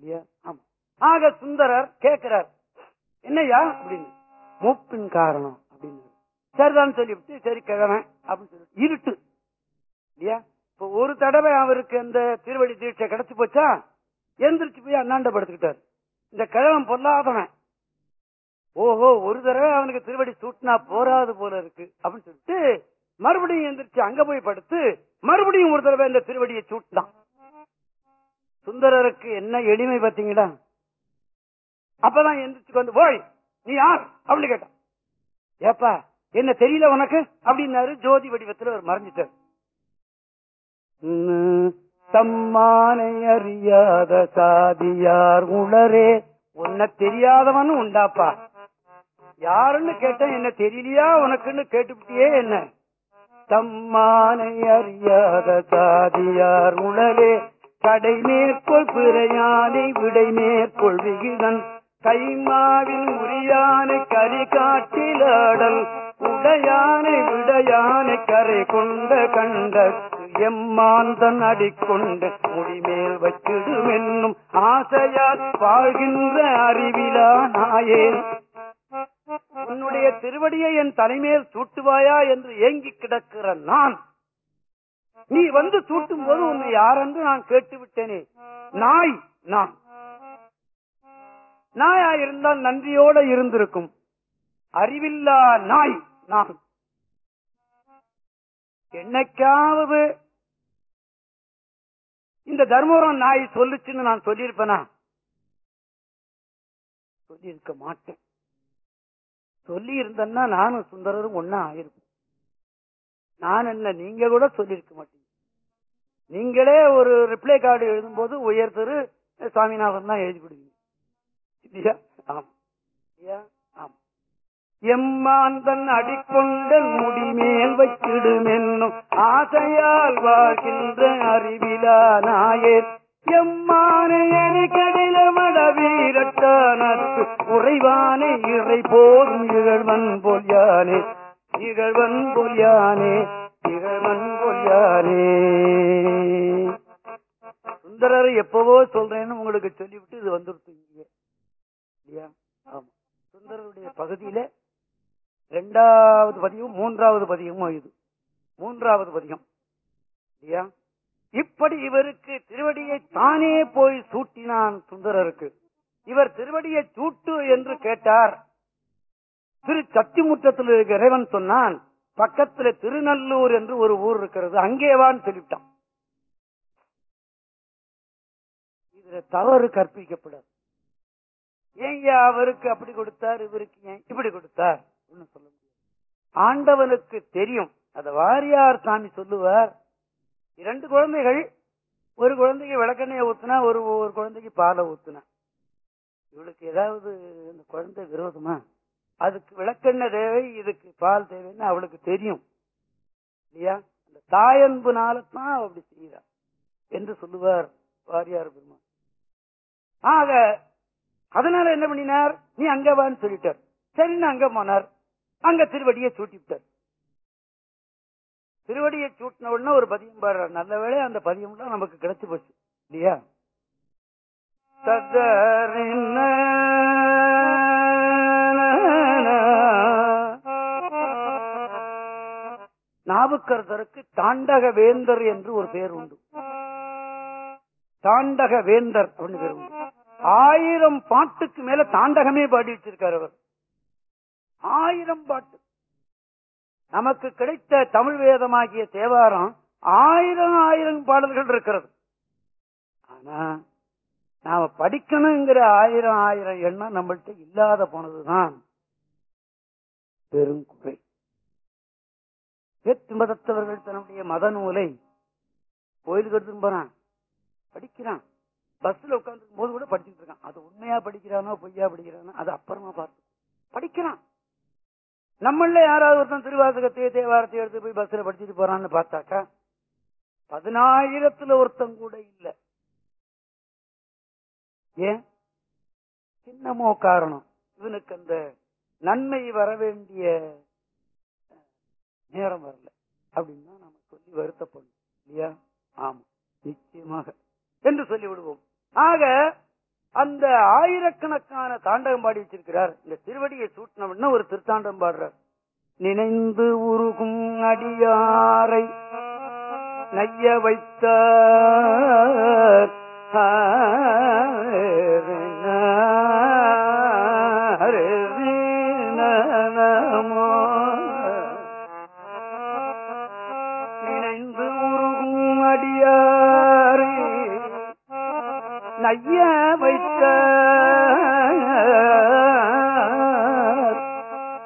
இல்லையா? ஆமா. ஆக சுந்தரர் கேட்கிறார் என்னய்யா? அப்படின்னு. மூப்பின் காரணம் அப்படின்னு. சரிதான் சொல்லிவிட்டு சரி கிழமை அப்படின்னு சொல்லி இருட்டு. இல்லையா? இப்போ ஒரு தடவை அவருக்கு அந்த திருவடி தீட்சை கிடைச்சு போச்சா? எந்திரிச்சு போய் அண்ணாண்ட படுத்துக்கிட்டார் இந்த கிழவன் பொல்லாதவன். ஓஹோ ஒரு தடவை அவனுக்கு திருவடி சூட்டினா போராது போல இருக்கு அப்படின்னு சொல்லிட்டு மறுபடியும் எந்திரிச்சு அங்க போய் படுத்து மறுபடியும் ஒரு தடவை இந்த திருவடியை சூட்டினான். சுந்தரருக்கு என்ன எளிமை பாத்தீங்களா அப்பதான் எந்திரிச்சு வந்து போய் நீ யார்? அப்படின்னு கேட்டான். ஏப்பா என்ன தெரியல உனக்கு? அப்படின்னாரு ஜோதி வடிவத்துல அவர் மறைஞ்சிட்டார். உம், தம்மானை அறியாத சாதியார் உளரே உன்னை தெரியாதவனும் உண்டாப்பா. யாருன்னு கேட்டேன் என்ன தெரியலையா உனக்குன்னு கேட்டுவிட்டியே என்ன? தம்மானை அறியாத சாதியார் உளரே கடை மேற்கொள் பிறையானை விடை மேற்கொள் விகிதன். கைமாவில் உரியானை கரி காட்டிலாடல் உடையானை விடையானை கரை கொண்ட கண்ட எம்மாந்தன் அடிக்கொண்டு முடிமேல் வச்சிடுமென்னும் ஆசையால் வாழ்கின்ற அறிவிலா நாயேன். உன்னுடைய திருவடியை என் தலைமையில் சூட்டுவாயா என்று ஏங்கி கிடக்கிற நான்? நீ வந்து சூட்டும் போது உன்னை யாரென்று நான் கேட்டு விட்டேனே நாய் நான். நாயா இருந்தால் நன்றியோட இருந்திருக்கும். அறிவில்லா நாய் நான். என்னைக்காவது இந்த தர்மபுரம் நாய் சொல்லுச்சுன்னு நான் சொல்லியிருப்பேனா? சொல்லியிருக்க மாட்டேன். சொல்லி இருந்தேன்னா நானும் சுந்தரரும் ஒன்னா ஆயிருக்கும். நான் என்ன நீங்க கூட சொல்லியிருக்க மாட்டீங்க. நீங்களே ஒரு ரிப்ளை கார்டு எழுதும்போது உயர் திரு சுவாமிநாதன் தான் எழுதி கொடுவீங்க இல்லையா? ஆம். இல்லையா? ஆமா. எம்மாந்தன் அடிக்கொண்ட முடிமேல் வச்சிடுமென்னும் ஆசையால் வாழ்கின்ற அறிவிலா நாயே எம்மான கடில மட வீரட்டானற்கு உறைவானே இறை போதும் இகழ்வன் போல் யானே. இகழ்வன் போல் யானே இகழ்வன் போல் யானே. சுந்தரர் எப்பவோ சொல்றேன்னு உங்களுக்கு சொல்லிவிட்டு இது வந்துருச்சு இங்க. இல்லையா? ஆமா. சுந்தரருடைய பகுதியில ரெண்டாவது பதியம் மூன்றாவது பதியமும் இது. மூன்றாவது பதியம் இல்லையா? இப்படி இவருக்கு திருவடியை தானே போய் சூட்டினான் சுந்தரருக்கு. இவர் திருவடியை சூட்டு என்று கேட்டார். திரு சத்திமுற்றத்தில் இருக்க இறைவன் சொன்னான் பக்கத்துல திருநல்லூர் என்று ஒரு ஊர் இருக்கிறது அங்கேவான்னு சொல்லிவிட்டான் இதுல தவறு கற்பிக்கப்படாது. ஏங்க அவருக்கு அப்படி கொடுத்தார் இவருக்கு ஏன் இப்படி கொடுத்தார்? சொல்ல ஆண்டவனுக்கு தெரியும். அத வாரியார் சாமி சொல்லுவார் இரண்டு குழந்தைகள் ஒரு குழந்தைக்கு விளக்கெண்ணைய ஊத்துனா ஒரு ஒரு குழந்தைக்கு பாலை ஊத்துனா. இவளுக்கு ஏதாவது இந்த குழந்தை விரோதமா? அதுக்கு விளக்கெண்ணெய் தேவை இதுக்கு பால் தேவைன்னு அவளுக்கு தெரியும். இல்லையா? அந்த தாயன்புனால தான் அப்படி செய்யறா என்று சொல்லுவார் வாரியார் பெருமா ஆக அதனால என்ன பண்ணினார்? நீ அங்க வான்னு சொல்லிட்டார். சரின்னு அங்க போனார். அங்க திருவடியை சூட்டிவிட்டார். திருவடியை சூட்டின உடனே ஒரு பதியம் பாடுறார். நல்ல வேலை அந்த பதியம் நமக்கு கிடைச்சு போச்சு. இல்லையா? தத்தரின்ன நாவுக்கரசருக்கு தாண்டக வேந்தர் என்று ஒரு பேர் உண்டு. தாண்டக வேந்தர் அப்படின்னு பேர் உண்டு. ஆயிரம் பாட்டுக்கு மேல தாண்டகமே பாடி வச்சிருக்கார் அவர். ஆயிரம் பாட்டு. நமக்கு கிடைத்த தமிழ் வேதமாகிய தேவாரம் ஆயிரம் ஆயிரம் பாடல்கள் இருக்கிறது. ஆனா நாம படிக்கணுங்கிற ஆயிரம் ஆயிரம் எண்ணம் நம்மள்ட்ட இல்லாத போனதுதான் பெருங்குறை வேற்று மதத்தவர்கள் தன்னுடைய மத நூலை கோயிலுக்கு எடுத்துன்னு போறான். படிக்கிறான். பஸ்ல உட்கார்ந்து போது கூட படிச்சுட்டு இருக்கான். அது உண்மையா படிக்கிறானோ பொய்யா படிக்கிறானோ அது அப்புறமா பார்த்து. படிக்கிறான். நம்மள யாராவது ஒருத்தன் திருவாசகத்தையோ தேவாரத்தையோ எடுத்து போய் பஸ்ல படிச்சுட்டு போறான்னு பார்த்தாக்கா பதினாயிரத்துல ஒருத்தன் கூட இல்ல. ஏன்? சின்னமோ காரணம். இவனுக்கு அந்த நன்மை வர வேண்டிய நேரம் வரல. அப்படின்னு நம்ம சொல்லி வருத்தப்படும் இல்லையா? ஆமா. நிச்சயமாக. என்று சொல்லி விடுவோம் ஆக அந்த ஆயிரக்கணக்கான தாண்டகம் பாடி வச்சிருக்கிறார். இந்த திருவடியை சூட்டினவன ஒரு திருத்தாண்டம் பாடுறார். நினைந்து உருகும் அடியாரை நைய வைத்த நைய வைத்த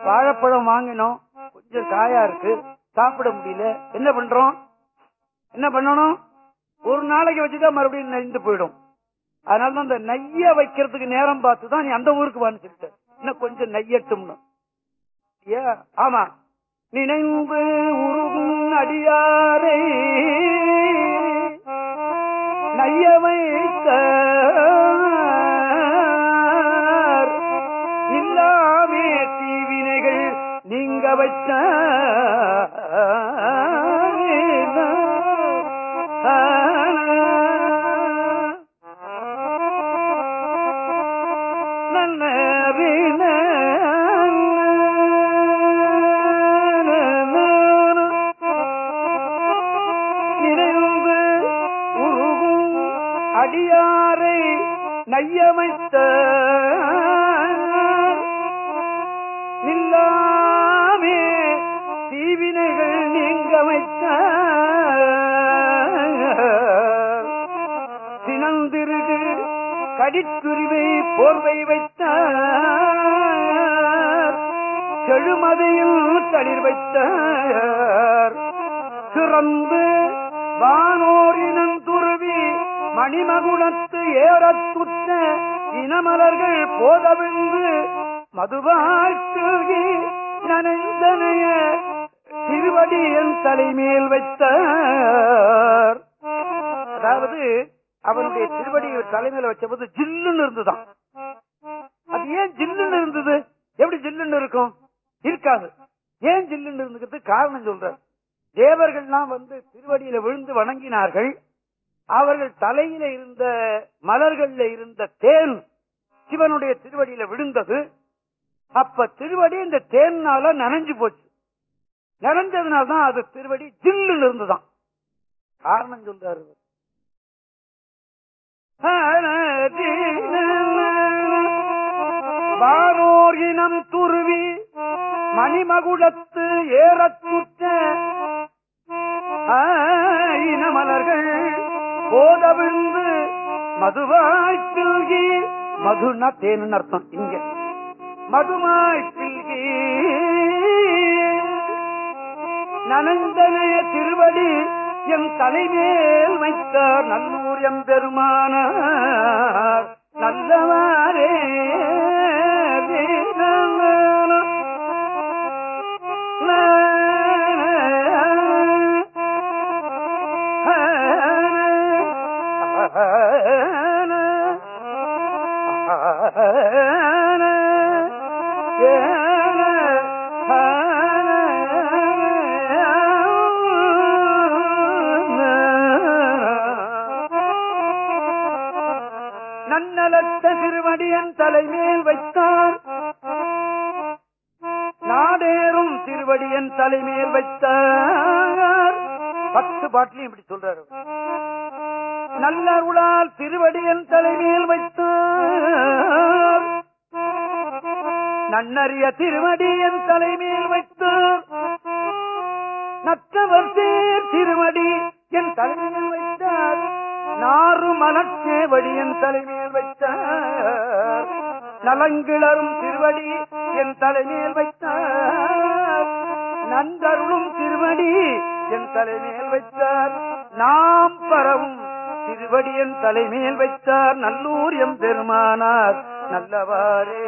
வாழைப்பழம் வாங்கினோம். கொஞ்சம் காயா இருக்கு. சாப்பிட முடியல. என்ன பண்றோம்? என்ன பண்ணணும்? ஒரு நாளைக்கு வச்சுதான் மறுபடியும் நெறிந்து போயிடும். அதனால தான் இந்த நெய்ய வைக்கிறதுக்கு நேரம் பார்த்து தான் நீ அந்த ஊருக்கு வான்னு இன்னும் கொஞ்சம் நையட்டும்னு ஆமா. நினைவு உருகும் அடியாரை. நைய வைத்த வைத்த. போர்வை வைத்தார். செழுமதியில் தளிர் வைத்தார். சிறந்து வானோரினம் துருவி மணிமகுடத்து ஏறத்துற்ற இனமலர்கள் போதவிந்து மதுவாழ்த்துகி நனைந்தனைய திருவடி என் தலைமையில் வைத்தார். அதாவது அவனுடைய திருவடி தலைமையில் வச்சபோது ஜில்லுன்னு இருந்துதான். அது ஏன் ஜில்லுன்னு இருந்தது? எப்படி ஜில்லுன்னு இருக்கும்? இருக்காது. ஏன் ஜில்லுன்னு இருந்துக்கிறது காரணம் சொல்ற தேவர்கள்லாம் வந்து திருவடியில விழுந்து வணங்கினார்கள். அவர்கள் தலையில இருந்த மலர்கள்ல இருந்த தேன் சிவனுடைய திருவடியில விழுந்தது. அப்ப திருவடி இந்த தேன்னால நனைஞ்சு போச்சு. நனைஞ்சதுனால்தான் அது திருவடி ஜில்லுன்னு இருந்துதான். காரணம் சொல்றாரு இவர். துருவி மணிமகுடத்து ஏறத்துற்ற இனமலர்கள் போதவிழ்ந்து மதுவாய் பில்கி மதுனா தேனு அர்த்தம் இங்க மதுமாய் பில்கி நனந்தனைய திருவடி என் தலைமேல் வைத்தார் நல்லூர் எம் பெருமானார் நல்லவாரே நன்னலத்த திருவடியன் தலைமேல் வைத்தார். நாடேறும் திருவடியன் தலைமேல் வைத்தார். பத்து பாட்டிலையும் இப்படி சொல்றாரு. நல்ல நல்லருளால் திருவடியின் தலைமையில் வைத்து நன்னறிய திருவடியின் தலைமையில் வைத்து நற்றவர் சேர் திருவடி என் தலைமையில் வைத்தார். நாறு மலச்சேவடி வழியின் தலைமையில் வைத்தார். நலங்கிளரும் திருவடி என் தலைமையில் வைத்தார். நன்றருளும் திருவடி என் தலைமையில் வைத்தார். நாம் பரவும் திருவடியன் தலைமேல் வைத்தார் நல்லூர் எம் பெருமானார். நல்லவாரே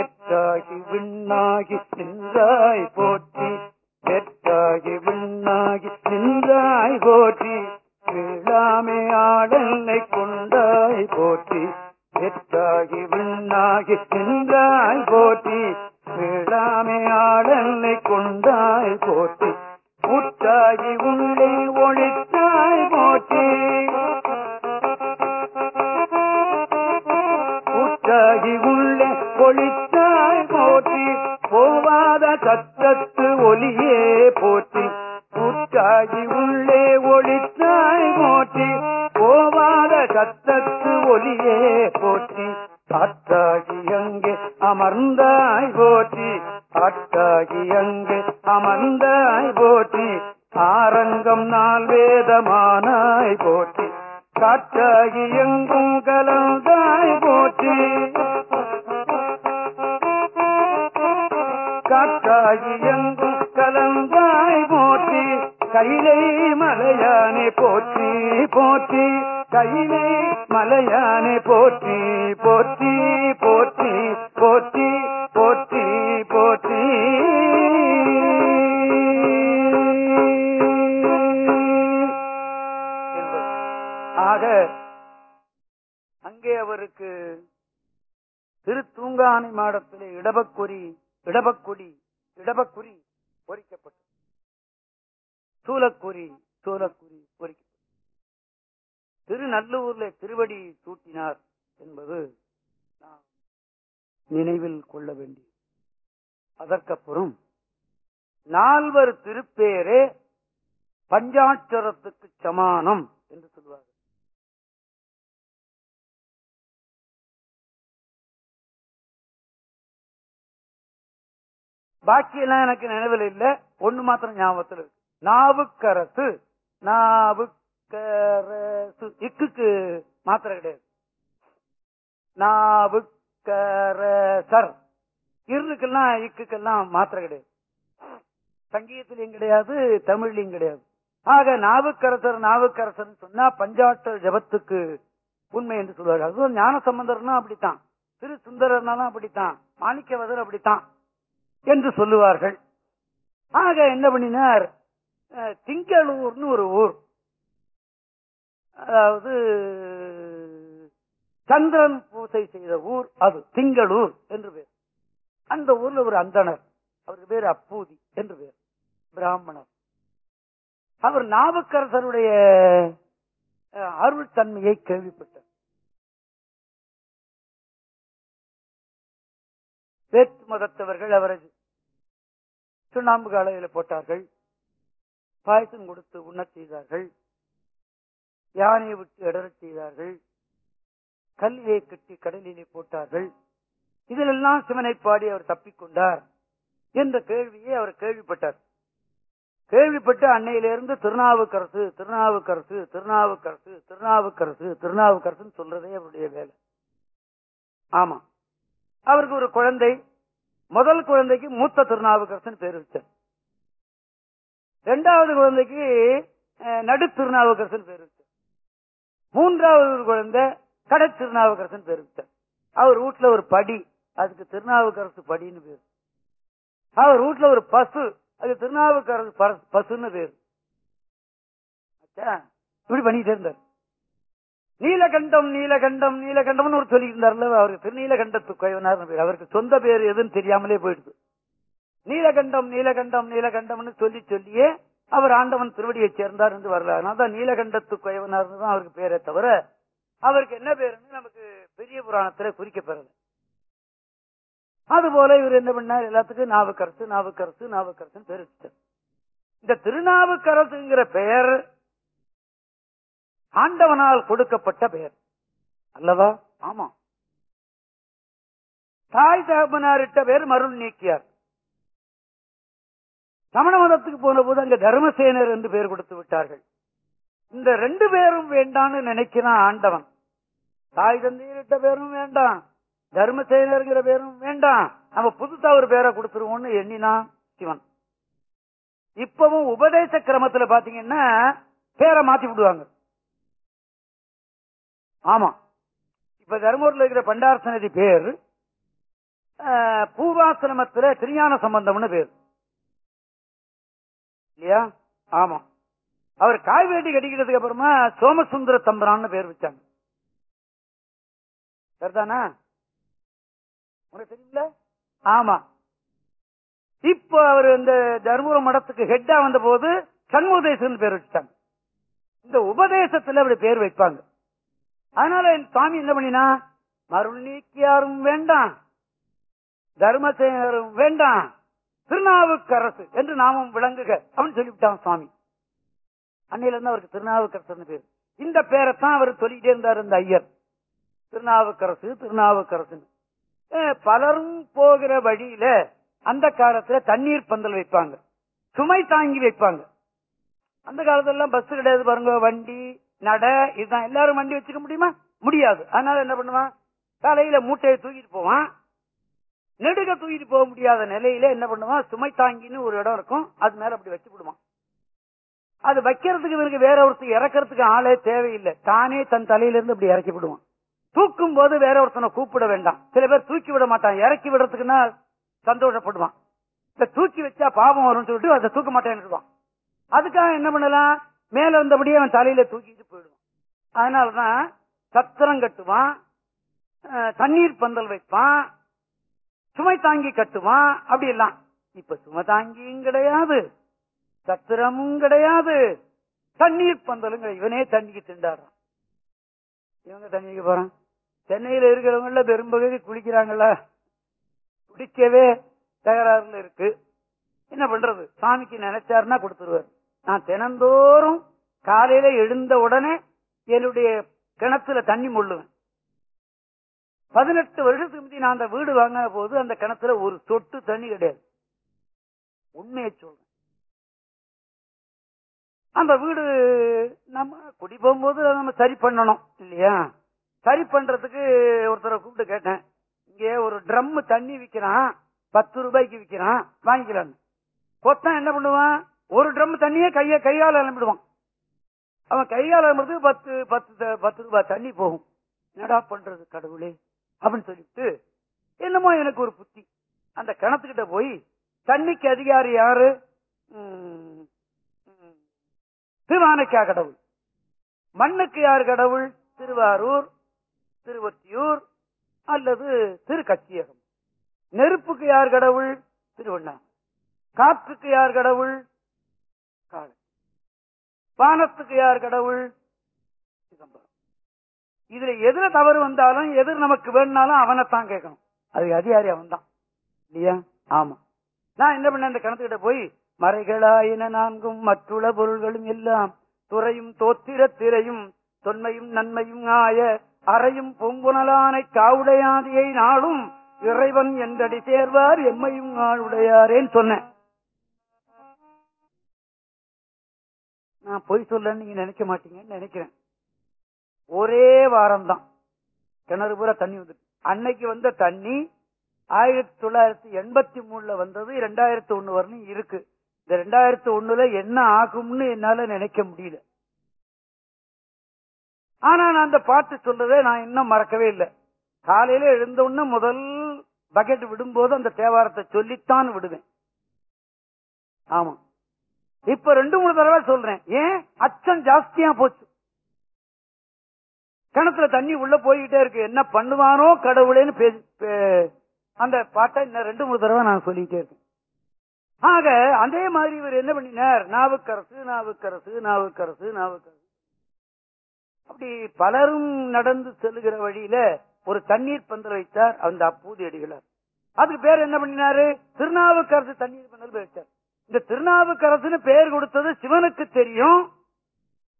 எட்டாகி விண்ணாகி நின்றாய் போற்றி எட்டாகி விண்ணாகி நின்றாய் போற்றி. வீழாமே ஆடலை கொண்டாய் போற்றி எட்டாகி விண்ணாகி சென்றாய் போற்றி வீழாமே ஆடலை கொண்டாய் போற்றி முத்தாகி பாக்கியெல்லாம் எனக்கு நினைவில் இல்ல. ஒண்ணு மாத்திரம் ஞாபகத்தில் இருக்கு. நாவுக்கரசு நாவுக்கரசு. இக்குக்கு மாத்திரம் கிடையாது. நாவுக்கரசர். இருக்கெல்லாம் இக்குக்கெல்லாம் மாத்திரை கிடையாது. சங்கீதத்திலையும் கிடையாது தமிழ்லையும் கிடையாது. ஆக நாவுக்கரசர் நாவுக்கரசர் சொன்னா பஞ்சாட்சர ஜபத்துக்கு உண்மை என்று சொல்வார்கள். அதுவும் ஞான சம்பந்தர்னா அப்படித்தான். திரு சுந்தரர்னாலும் அப்படித்தான். மாணிக்கவதர் அப்படித்தான். என்று சொல்லுவார்கள். ஆக என்ன பண்ணினார்? திங்களூர்னு ஒரு ஊர். அதாவது சந்திரன் பூசை செய்த ஊர் அது திங்களூர் என்று பேர். அந்த ஊர்ல ஒரு அந்தணர். அவருக்கு பேர் அப்பூதி என்று பேர். பிராமணர். அவர் நாவுக்கரசருடைய அஹ், அருள் தன்மையை கேள்விப்பட்டார். வேற்று மதத்தவர்கள் அவரது சுண்ணாம்பு காலையில போட்டார்கள். பாயசம் கொடுத்து உண்ணச் செய்தார்கள். யானையை விட்டு இடரச் செய்தார்கள். கல்லிலே கட்டி கடலிலே போட்டார்கள். இதிலெல்லாம் சிவனை பாடி அவர் தப்பிக்கொண்டார் என்ற கேள்வியை அவர் கேள்விப்பட்டார். கேள்விப்பட்டு அன்னையிலிருந்து திருநாவுக்கரசு திருநாவுக்கரசு திருநாவுக்கரசு திருநாவுக்கரசு திருநாவுக்கரசுன்னு சொல்றதே அவருடைய வேலை. ஆமா. அவருக்கு ஒரு குழந்தை முதல் குழந்தைக்கு மூத்த திருநாவுக்கரசன் பேர் வச்சார் இரண்டாவது குழந்தைக்கு நடு திருநாவுக்கரசன் பேர் வச்சார் மூன்றாவது ஒரு குழந்தை கடை திருநாவுக்கரசன் பேர் வச்சார் அவர் வீட்டுல ஒரு படி அதுக்கு திருநாவுக்கரசு படின்னு பேர். அவர் வீட்டுல ஒரு பசு அது திருநாவுக்கரசு பசுன்னு பேர். இப்படி பண்ணிட்டே இருந்தார். நீலகண்டம் நீலகண்டம் நீலகண்டம்னு ஒரு சொல்லியிருந்தார்ல அவருக்கு அவருக்கு திருநீலகண்டத்து குயவனார் பேர். அவருக்கு சொந்த பேர் எதுன்னு தெரியாமலே போயிடுது. நீலகண்டம் நீலகண்டம் நீலகண்டம்னு சொல்லி சொல்லியே அவர் ஆண்டவன் திருவடியை சேர்ந்தார் என்று வரல நீலகண்டத்து குயவனார் தான் அவருக்கு பேரே தவிர அவருக்கு என்ன பேருன்னு நமக்கு பெரிய புராணத்துல குறிக்கப்பெறல அதுபோல இவர் என்ன பண்ணார்? எல்லாத்துக்கும் நாவுக்கரசு நாவுக்கரசு நாவுக்கரசுன்னு பேர் இந்த திருநாவுக்கரசுங்கிற பெயர் ஆண்டவனால் கொடுக்கப்பட்ட பெயர். அல்லவா? ஆமா. தாய் தகப்பனாரிட்ட பேர் மருள் நீக்கியார். சமண மதத்துக்கு போன போது அங்க தர்மசேனர் என்று பெயர் கொடுத்து விட்டார்கள். இந்த ரெண்டு பேரும் வேண்டான்னு நினைக்கிறான் ஆண்டவன். தாய் தந்தையிட்ட பேரும் வேண்டாம். தர்மசேனருங்கிற பேரும் வேண்டாம். நம்ம புதுசா ஒரு பேரை கொடுத்துருவோம்னு எண்ணினான் சிவன். இப்பவும் உபதேச கிரமத்துல பாத்தீங்கன்னா பேரை மாத்தி விடுவாங்க. ஆமா. இப்ப தர்மபுரியில் இருக்கிற பண்டாரசனதி பேர் பூர்வாசிரமத்தில் திருஞான சம்பந்தம்னு பேர். இல்லையா? ஆமா. அவர் காய் வேண்டி கட்டிக்கிறதுக்கு அப்புறமா சோமசுந்தர தம்பரான்னு பேர் வச்சாங்க. சரிதானா? உனக்கு தெரியல ஆமா. இப்போ அவர் இந்த தர்மபுரம் மடத்துக்கு ஹெட்டா வந்த போது சண்முகதேசன் பேர் வச்சுட்டாங்க. இந்த உபதேசத்துல அப்படி பேர் வைப்பாங்க. அதனால என் சுவாமி என்ன பண்ணினா மருள் நீக்கியாரும் வேண்டாம் தர்மசேனரும் வேண்டாம் திருநாவுக்கரசு என்று நாமும் விளங்குக அப்படின்னு சொல்லிவிட்டான் சுவாமி. அன்னையில இருந்து அவருக்கு திருநாவுக்கரசு பேர். இந்த பேரைத்தான் அவர் சொல்லிட்டே இருந்தார் இந்த ஐயர். திருநாவுக்கரசு திருநாவுக்கரசு பலரும் போகிற வழியில அந்த காலத்துல தண்ணீர் பந்தல் வைப்பாங்க. சுமை தாங்கி வைப்பாங்க. அந்த காலத்துல எல்லாம் பஸ் கிடையாது பாருங்க வண்டி நட இதுதான் எல்லாரும் வண்டி வச்சுக்க முடியுமா? முடியாது. அதனால என்ன பண்ணுவான்? தலையில மூட்டையை தூக்கிட்டு போவான். நெடுக தூக்கிட்டு போக முடியாத நிலையில என்ன பண்ணுவான்? சுமை தாங்கின்னு ஒரு இடம் இருக்கும். அது மேல அப்படி வச்சு விடுவான். அது வைக்கிறதுக்கு இவருக்கு வேற ஒருத்தர் இறக்கிறதுக்கு ஆளே தேவையில்லை. தானே தன் தலையிலிருந்து அப்படி இறக்கி விடுவான். தூக்கும் போது வேற ஒருத்தனை கூப்பிட வேண்டாம். சில பேர் தூக்கி விட மாட்டான். இறக்கி விடுறதுக்குன்னா சந்தோஷப்படுவான். இந்த தூக்கி வச்சா பாவம் வரும்னு சொல்லிட்டு அதை தூக்க மாட்டேன்னுடுவான் அதுக்காக என்ன பண்ணலாம்? மேல வந்தபடியே அவன் தலையில தூக்கிட்டு போயிடுவான். அதனாலதான் சத்திரம் கட்டுவான் தண்ணீர் பந்தல் வைப்பான் சுமை தாங்கி கட்டுவான் அப்படி எல்லாம். இப்ப சுமை தாங்கியும் கிடையாது சத்திரமும் கிடையாது தண்ணீர் பந்தலும் இவனே தண்ணிக்கு திண்டாடுறான். இவங்க தண்ணிக்கு போறான். சென்னையில இருக்கிறவங்கள பெரும்பகுதி குளிக்கிறாங்கல்ல குடிக்கவே தகராறுல இருக்கு. என்ன பண்றது? சாமிக்கு நினைச்சாருன்னா கொடுத்துருவாரு. நான் தினந்தோறும் காலையில எழுந்த உடனே என்னுடைய கிணத்துல தண்ணி முள்ளுவேன். பதினெட்டு வருஷத்துக்கு முந்தி நான் அந்த வீடு வாங்கின போது அந்த கிணத்துல ஒரு சொட்டு தண்ணி கிடையாது. உண்மையை சொல்றேன். அந்த வீடு நம்ம குடி போகும்போது அதை நம்ம சரி பண்ணணும் இல்லையா? சரி பண்றதுக்கு ஒருத்தரை கூப்பிட்டு கேட்டேன். இங்கே ஒரு ட்ரம் தண்ணி விக்கிறான் பத்து ரூபாய்க்கு விக்கிறான் வாங்கிக்கலாம் கொத்தன் என்ன பண்ணுவான்? ஒரு ட்ரம் தண்ணியே கைய கையால் அலம்பிடுவான். அவன் கையால் அலம்புறது பத்து பத்து பத்து ரூபாய் தண்ணி போகும். என்னடா பண்றது கடவுளே? அப்படின்னு சொல்லிட்டு என்னமோ எனக்கு ஒரு புத்தி. அந்த கிணத்துக்கிட்ட போய் தண்ணிக்கு அதிகாரி யாரு? ம், திருவானைக்கா கடவுள். மண்ணுக்கு யார் கடவுள்? திருவாரூர் திருவத்தியூர் அல்லது திருக்கச்சியகம். நெருப்புக்கு யார் கடவுள்? திருவண்ணாமலை. காற்றுக்கு யார் கடவுள்? காளை வானத்துக்கு யார் கடவுள்? சிதம்பரம். இதுல எதுல தவறு வந்தாலும் எதிர் நமக்கு வேணும்னாலும் அவனைத்தான் கேட்கணும். அது அதிகாரி அவன் தான் இல்லையா? ஆமா. நான் என்ன பண்ண அந்த கிணத்துக்கிட்ட போய் மறைகளாயின நான்கும் மற்றுள்ள பொருள்களும் எல்லாம் துறையும் தோத்திர திரையும் தொன்மையும் நன்மையும் ஆய அறையும் பொங்குணலானை காவுடையாதியை நாளும் இறைவன் என்றடி சேர்வார் எம்மையும் ஆளுடையாரேன்னு சொன்னேன். நான் பொய் சொல்லன்னு நீங்க நினைக்க மாட்டீங்கன்னு நினைக்கிறேன். ஒரே வாரம் தான் கிணறு பூரா தண்ணி வந்துட்டு. அன்னைக்கு வந்த தண்ணி ஆயிரத்தி தொள்ளாயிரத்தி எண்பத்தி மூணுல வந்தது ரெண்டாயிரத்தி ஒண்ணு வரணும் இருக்கு. இந்த ரெண்டாயிரத்தி ஒண்ணுல என்ன ஆகும்னு என்னால நினைக்க முடியல. ஆனா நான் அந்த பாட்டு சொல்றதை நான் இன்னும் மறக்கவே இல்லை. காலையில எழுந்த உடனே முதல் பக்கெட் விடும்போது அந்த தேவாரத்தை சொல்லித்தான் விடுவேன். ஆமா. இப்ப ரெண்டு மூணு தடவை சொல்றேன். ஏன்? அச்சம் ஜாஸ்தியா போச்சு. கிணத்துல தண்ணி உள்ள போய்கிட்டே இருக்கு. என்ன பண்ணுவானோ கடவுளேன்னு பேசி அந்த பாட்டை இன்னும் ரெண்டு மூணு தடவை நான் சொல்லிட்டே இருக்கேன். ஆக அதே மாதிரி இவர் என்ன பண்ணினார்? நாவுக்கரசு நாவுக்கரசு நாவுக்கரசு நாவுக்கரசு. அப்படி பலரும் நடந்து செல்லுகிற வழியில ஒரு தண்ணீர் பந்தல் வைத்தார். அந்த அப்பூதி அடிகளார் அதுக்கு பேர் என்ன பண்ணினாரு? திருநாவுக்கரசு தண்ணீர் பந்தல் வைத்தார். இந்த திருநாவுக்கரசுன்னு பெயர் கொடுத்தது சிவனுக்கு தெரியும்.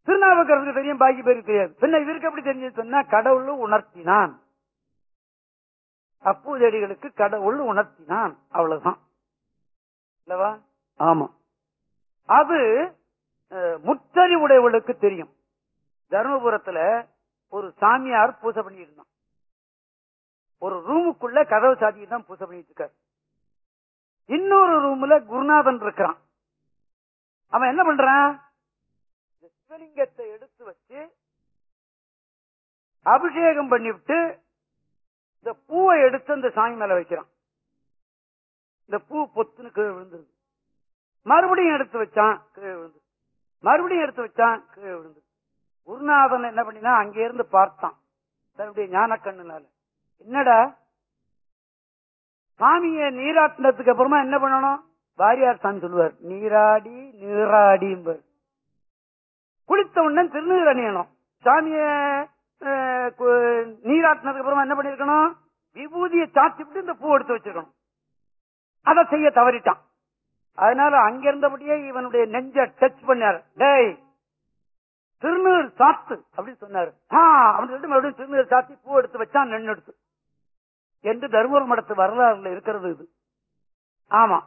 திருநாவுக்கரசுக்கு தெரியும் பாக்கி பேருக்கு தெரியாது. பின்ன இவருக்கு எப்படி தெரிஞ்சது சொன்னா கடவுள் உணர்த்தினான். அப்பூதடிகளுக்கு கடவுள் உணர்த்தினான். அவ்வளவுதான். இல்லவா? ஆமா. அது அஹ், முற்றறிவுடையவளுக்கு தெரியும். தர்மபுரத்துல ஒரு சாமியார் பூஜை பண்ணியிருந்தான் இருந்தான். ஒரு ரூமுக்குள்ள கதவு சாதியை தான் பூஜை பண்ணிட்டு இருக்காரு. இன்னொரு ரூம்ல குருநாதன் இருக்கிறான். அவன் என்ன பண்றான்? சிவலிங்கத்தை எடுத்து வச்சு அபிஷேகம் பண்ணிவிட்டு இந்த பூவை எடுத்து அந்த சாமி மேல வைக்கிறான். இந்த பூ பொத்துன்னு கீழே விழுந்துருது. மறுபடியும் எடுத்து வச்சான் கீழே விழுந்து மறுபடியும் எடுத்து வச்சான் கீழே விழுந்து குருநாதன் என்ன பண்ணினா அங்கே இருந்து பார்த்தான். தன்னுடைய ஞான கண்ணுனால என்னடா? சாமியை நீராட்டினதுக்கு அப்புறமா என்ன பண்ணணும்? வாரியார் சாமி சொல்லுவார் நீராடி நீராடி குளித்த உடனே திருநீர் அணியணும். சாமிய நீராட்டினதுக்கு அப்புறமா என்ன பண்ணிருக்கணும் விபூதியை சாத்தி விட்டு இந்த பூ எடுத்து வச்சிருக்கணும். அதை செய்ய தவறிட்டான். அதனால அங்கிருந்தபடியே இவனுடைய நெஞ்ச டச் பண்ணார். டேய் திருநீர் சாத்து அப்படின்னு சொன்னாரு. ஆ அப்படின்னு சொல்லிட்டு மறுபடியும் திருநீர் சாத்தி பூ எடுத்து வச்சான் நின்று எடுத்து. என்று தருமபுரம் மடத்து வரலாறுல இருக்கிறது இது. ஆமா.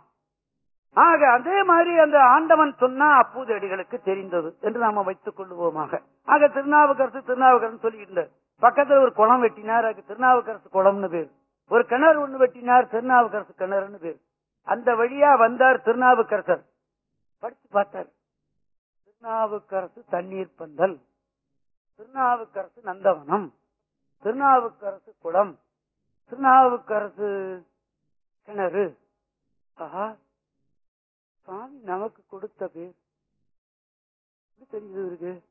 ஆக அதே மாதிரி அந்த ஆண்டவன் சொன்னா அப்பூதடிகளுக்கு தெரிந்தது என்று நாம வைத்துக் கொள்வோமாக ஆக திருநாவுக்கரசு திருநாவுக்கரசு சொல்லிட்டு பக்கத்துல ஒரு குளம் வெட்டினார் அதுக்கு திருநாவுக்கரசு குளம்னு பேர். ஒரு கிணறு ஒண்ணு வெட்டினார் திருநாவுக்கரசு கிணறுன்னு பேர். அந்த வழியா வந்தார் திருநாவுக்கரசர். படிச்சு பார்த்தார். திருநாவுக்கரசு தண்ணீர் பந்தல். திருநாவுக்கரசு நந்தவனம். திருநாவுக்கரசு குளம். திருநாவுக்கரசு கிணறு. ஆஹா. சாமி நமக்கு கொடுத்த பேர். தெரிஞ்சது இருக்கு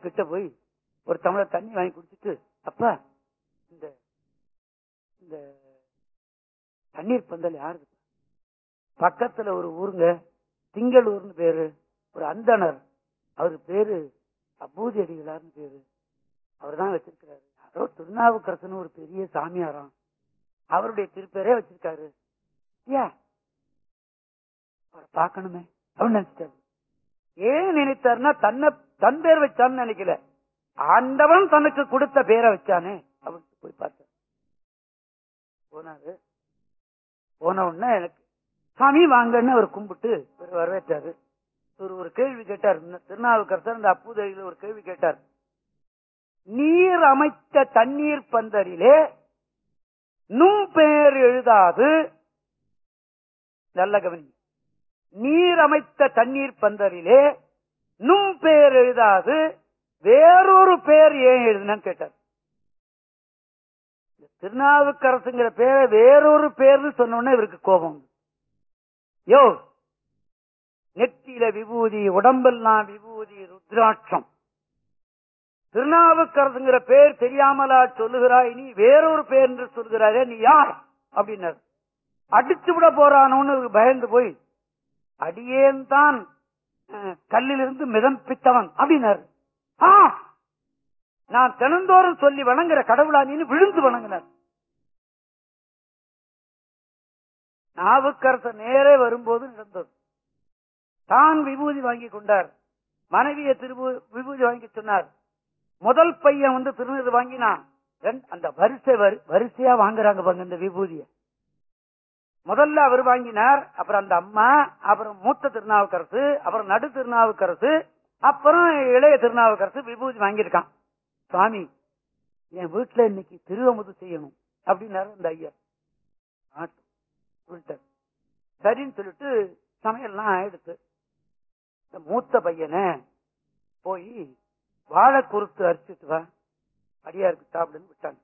கிட்ட போய் ஒரு தமிழர் தண்ணி வாங்கி குடிச்சிட்டு அப்பா இந்த இந்த தண்ணீர் பந்தல் யாரு பக்கத்துல ஒரு ஊருங்க. திங்களூர்னு பேரு. ஒரு அந்தணர். அவரு பேரு அபூதி அடிகளார்னு பேரு. அவர் தான் வச்சிருக்கிறாரு. திருநாவுக்கரசன் ஒரு பெரிய சாமியாராம். அவருடைய திருப்பேரே வச்சிருக்காரு. பார்க்கணுமே. அப்படின்னு நினைச்சிட்டாரு. ஏன் நினைத்தாருன்னா தன்னை தன் பேர் வச்சான்னு நினைக்கல. ஆண்டவன் தனக்கு கொடுத்த பேரை வச்சானே. அப்படின்னு போய் பார்த்தார். போனாரு. போன உடனே எனக்கு சாமி வாங்கன்னு அவர் கும்பிட்டு வரவேற்றாரு. ஒரு கேள்வி கேட்டார். திருநாவுக்கரசர் இந்த அப்புதையில ஒரு கேள்வி கேட்டார். நீர் அமைத்த தண்ணீர் பந்தரிலே நும் பெயர் எழுதாது. நல்ல கவனி. நீர் அமைத்த தண்ணீர் பந்தரிலே நும் பெயர் எழுதாது. வேறொரு பெயர் ஏன் எழுதுனன்னு கேட்டார். திருநாவுக்கரசுங்கிற பேரை வேறொரு பேர்னு சொன்ன இவருக்கு கோபம். யோ நெத்தியில விபூதி உடம்பெல்லாம் விபூதி ருத்ராட்சம். திருநாவுக்கரசுங்கிற பேர் தெரியாமலா சொல்லுகிறாய்? நீ வேறொரு பேர் என்று சொல்கிறாரே நீ யார்? அப்படின்னாரு. அடிச்சு விட போறானோன்னு பயந்து போய் அடியேன் தான் கல்லிலிருந்து மிதம்பித்தவன் அப்படின்னாரு. ஆ நான் தினந்தோறும் சொல்லி வணங்குற கடவுளா நீன்னு விழுந்து வணங்கினார். நாவுக்கரசர் நேரே வரும்போது நடந்தது. தான் விபூதி வாங்கி கொண்டார். மனைவியை திருபு விபூதி வாங்கி சொன்னார். முதல் பையன் வந்து திருநூறு வாங்கினான். ரெண்டு- அந்த வரிசை வரி- வரிசையா வாங்குறாங்க பாருங்க இந்த விபூதியை. முதல்ல அவர் வாங்கினார் அப்புறம் அந்த அம்மா அப்புறம் மூத்த திருநாவுக்கரசு அப்புறம் நடு திருநாவுக்கரசு அப்புறம் இளைய திருநாவுக்கரசு விபூதி வாங்கியிருக்கான். சுவாமி என் வீட்டுல இன்னைக்கு திருவமுது செய்யணும் அப்படின்னாரு இந்த ஐயர். சரின்னு சொல்லிட்டு சமையல்லாம் ஆயிடுத்து. இந்த மூத்த பையனை போய் வாழை குறுத்து அரிச்சிட்டு வா. அடியாருக்கு சாப்பிடுன்னு விட்டாங்க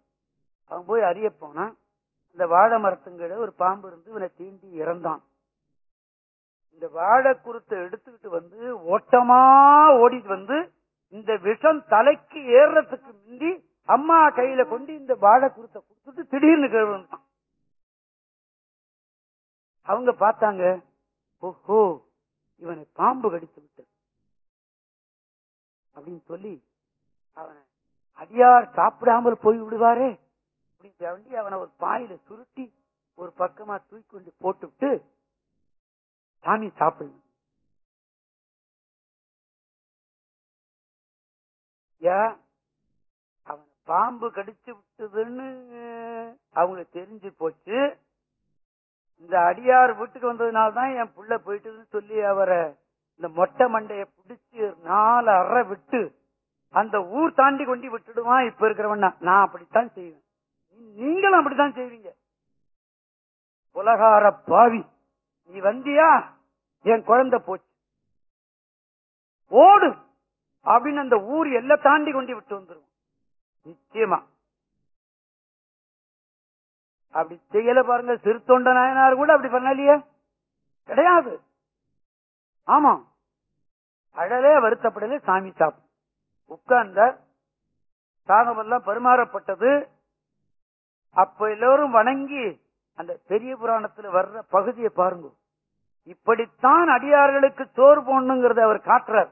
அவன் போய் அறிய போனா இந்த வாழை மரத்துங்கிட ஒரு பாம்பு இருந்து இவனை தீண்டி இறந்தான். இந்த வாழை குருத்தை எடுத்துக்கிட்டு வந்து ஓட்டமா ஓடிட்டு வந்து இந்த விஷம் தலைக்கு ஏறுறதுக்கு முந்தி அம்மா கையில கொண்டு இந்த வாழை குருத்தை கொடுத்துட்டு திடீர்னு கிழவன்ட்டான் அவங்க பார்த்தாங்க ஓஹோ இவனை பாம்பு கடித்து விட்டது. அப்படின்னு சொல்லி அவனை அடியார் சாப்பிடாமல் போய் விடுவாரே அப்படின்னு வேண்டி அவனை ஒரு பாயில சுருட்டி ஒரு பக்கமா தூக்கி கொண்டு போட்டுவிட்டு சாமி சாப்பிடணும் ஏன் அவன் பாம்பு கடிச்சு விட்டதுன்னு அவங்களுக்கு தெரிஞ்சு போச்சு. இந்த அடியார் வீட்டுக்கு வந்ததுனால தான் என் புள்ள போயிட்டுதுன்னு சொல்லி அவரை இந்த மொட்டை மண்டைய பிடிச்சு நாலு அற விட்டு அந்த ஊர் தாண்டி கொண்டு விட்டுடுவான் இப்ப இருக்கிறவன் நான். அப்படித்தான் செய்வேன். நீங்களும் அப்படித்தான் செய்வீங்க. உலகார பாவி நீ வந்தியா? என் குழந்தை போச்சு. ஓடு அப்படின்னு அந்த ஊர் எல்லாம் தாண்டி கொண்டு விட்டு வந்துருவோம். நிச்சயமா. அப்படி செய்யல பாருங்க சிறுத்தொண்ட நாயனார் கூட அப்படி பண்ணலையே. கிடையாது. ஆமா. அழலே வருத்தப்படல சாமி சாப்பிடும் உட்கார்ந்த சாகமெல்லாம் பரிமாறப்பட்டது. அப்ப எல்லோரும் வணங்கி அந்த பெரிய புராணத்துல வர்ற பகுதியை பாருங்க. இப்படித்தான் அடியார்களுக்கு சோறு போடணுங்கிறத அவர் காட்டுறார்.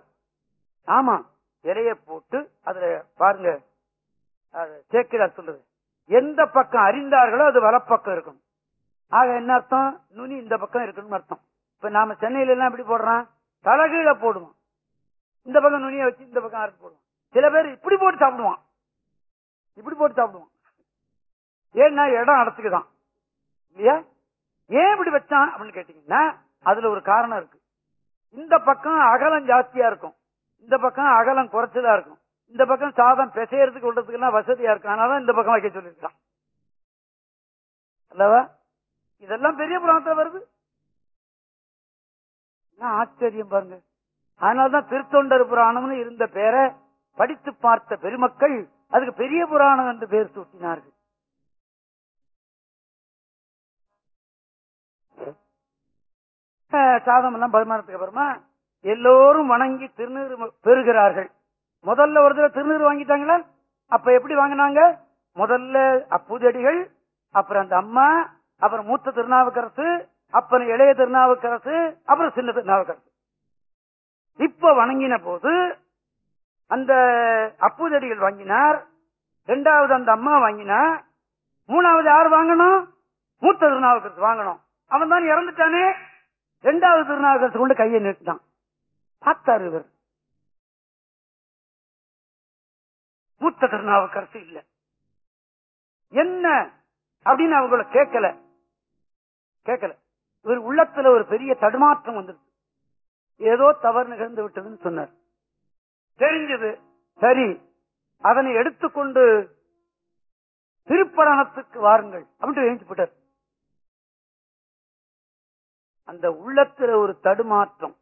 ஆமா இலைய போட்டு அதுல பாருங்க சேக்கிரார் சொல்றது. எந்த பக்கம் அறிந்தார்களோ அது வலப்பக்கம் இருக்கும். ஆக என்ன அர்த்தம்? நுனி இந்த பக்கம் இருக்கணும்னு அர்த்தம். இப்ப நாம சென்னையில எல்லாம் எப்படி போடுறான்? தலகீழ போடுவோம் இந்த பக்கம் நுனிய வச்சு இந்த பக்கம் அரைச்சு போடுவோம் சில பேர் இப்படி போட்டு சாப்பிடுவான். இப்படி போட்டு சாப்பிடுவான். ஏன்னா இடம் அடைச்சுக்குதான் இல்லையா? ஏன் இப்படி வச்சான் அப்படின்னு கேட்டீங்கன்னா அதுல ஒரு காரணம் இருக்கு. இந்த பக்கம் அகலம் ஜாஸ்தியா இருக்கும். இந்த பக்கம் அகலம் குறைச்சதா இருக்கும். இந்த பக்கம் சாதம் பிசையறதுக்கு விடுறதுக்கு எல்லாம் வசதியா இருக்கும். அதனால இந்த பக்கம் வைக்க சொல்லிருக்கான் அல்லவா? இதெல்லாம் பெரிய புராணத்துல வருது. ஆச்சரியம் பாருங்க. அதனால்தான் திருத்தொண்டர் புராணம்னு இருந்த பேரை படித்து பார்த்த பெருமக்கள் அதுக்கு பெரிய புராணம் என்று பேர் சூட்டினார்கள். சாதம் எல்லாம் பரிமாறத்துக்கு அப்புறமா எல்லோரும் வணங்கி திருநீர் பெறுகிறார்கள். முதல்ல ஒரு தடவை திருநீர் வாங்கிட்டாங்களா? அப்ப எப்படி வாங்கினாங்க? முதல்ல அப்பூதடிகள் அப்புறம் அந்த அம்மா அப்புறம் மூத்த திருநாவுக்கரசு அப்புறம் இளைய திருநாவுக்கரசு அப்புறம் சின்ன திருநாவுக்கரசு. இப்ப வணங்கின போது அந்த அப்பூதடிகள் வாங்கினார் இரண்டாவது அந்த அம்மா வாங்கினா மூணாவது யார் வாங்கணும்? மூத்த திருநாவுக்கரசு வாங்கணும். அவன் தான் இறந்துட்டானே. இரண்டாவது திருநாவுக்கரசு கொண்டு கையை நிறுத்தினான் பார்த்தாரு இவர். மூத்த திருநாவுக்கரசு இல்ல. என்ன? அப்படின்னு அவங்கள கேட்கல. கேட்கல. இவர் உள்ளத்துல ஒரு பெரிய தடுமாற்றம் வந்துருச்சு ஏதோ தவறு நிகழ்ந்து விட்டதுன்னு சொன்னார். தெரிஞ்சது சரி அதனை எடுத்துக்கொண்டு திருப்பரணத்துக்கு வாருங்கள் அப்படின்னு எழுந்து போட்டார் அந்த உள்ளத்துல ஒரு தடுமாற்றம்.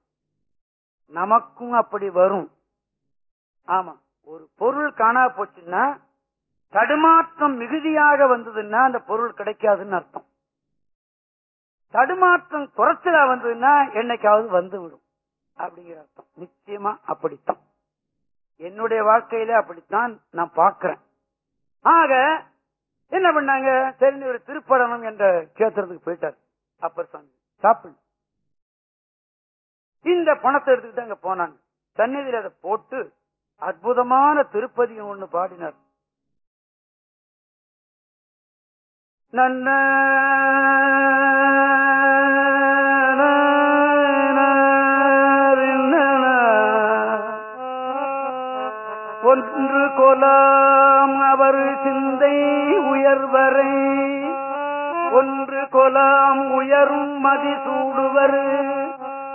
நமக்கும் அப்படி வரும். ஆமா ஒரு பொருள் காணா போச்சுன்னா தடுமாற்றம் மிகுதியாக வந்ததுன்னா அந்த பொருள் கிடைக்காதுன்னு அர்த்தம். தடுமாற்றம் குறைச்சலா வந்ததுன்னா என்னைக்காவது வந்து விடும் அப்படிங்கிற அர்த்தம். நிச்சயமா அப்படித்தான். என்னுடைய வாழ்க்கையில அப்படித்தான் நான் பாக்குறேன் ஆக என்ன பண்ணாங்க? சரி ஒரு திருப்படனம் என்ற கேத்திரத்துக்கு போயிட்டார். அப்பர் சாமி. சாப்பிடு. இந்த பணத்தை எடுத்துக்கிட்டு அங்க போனாங்க. சந்நிதியில் அதை போட்டு அற்புதமான திருப்பதியும் ஒண்ணு பாடினார். நன்ன ஒன்று கொலாம் அவர் சிந்தை உயர்வரை. ஒன்று கொலாம் உயரும் மதி சூடுவர்.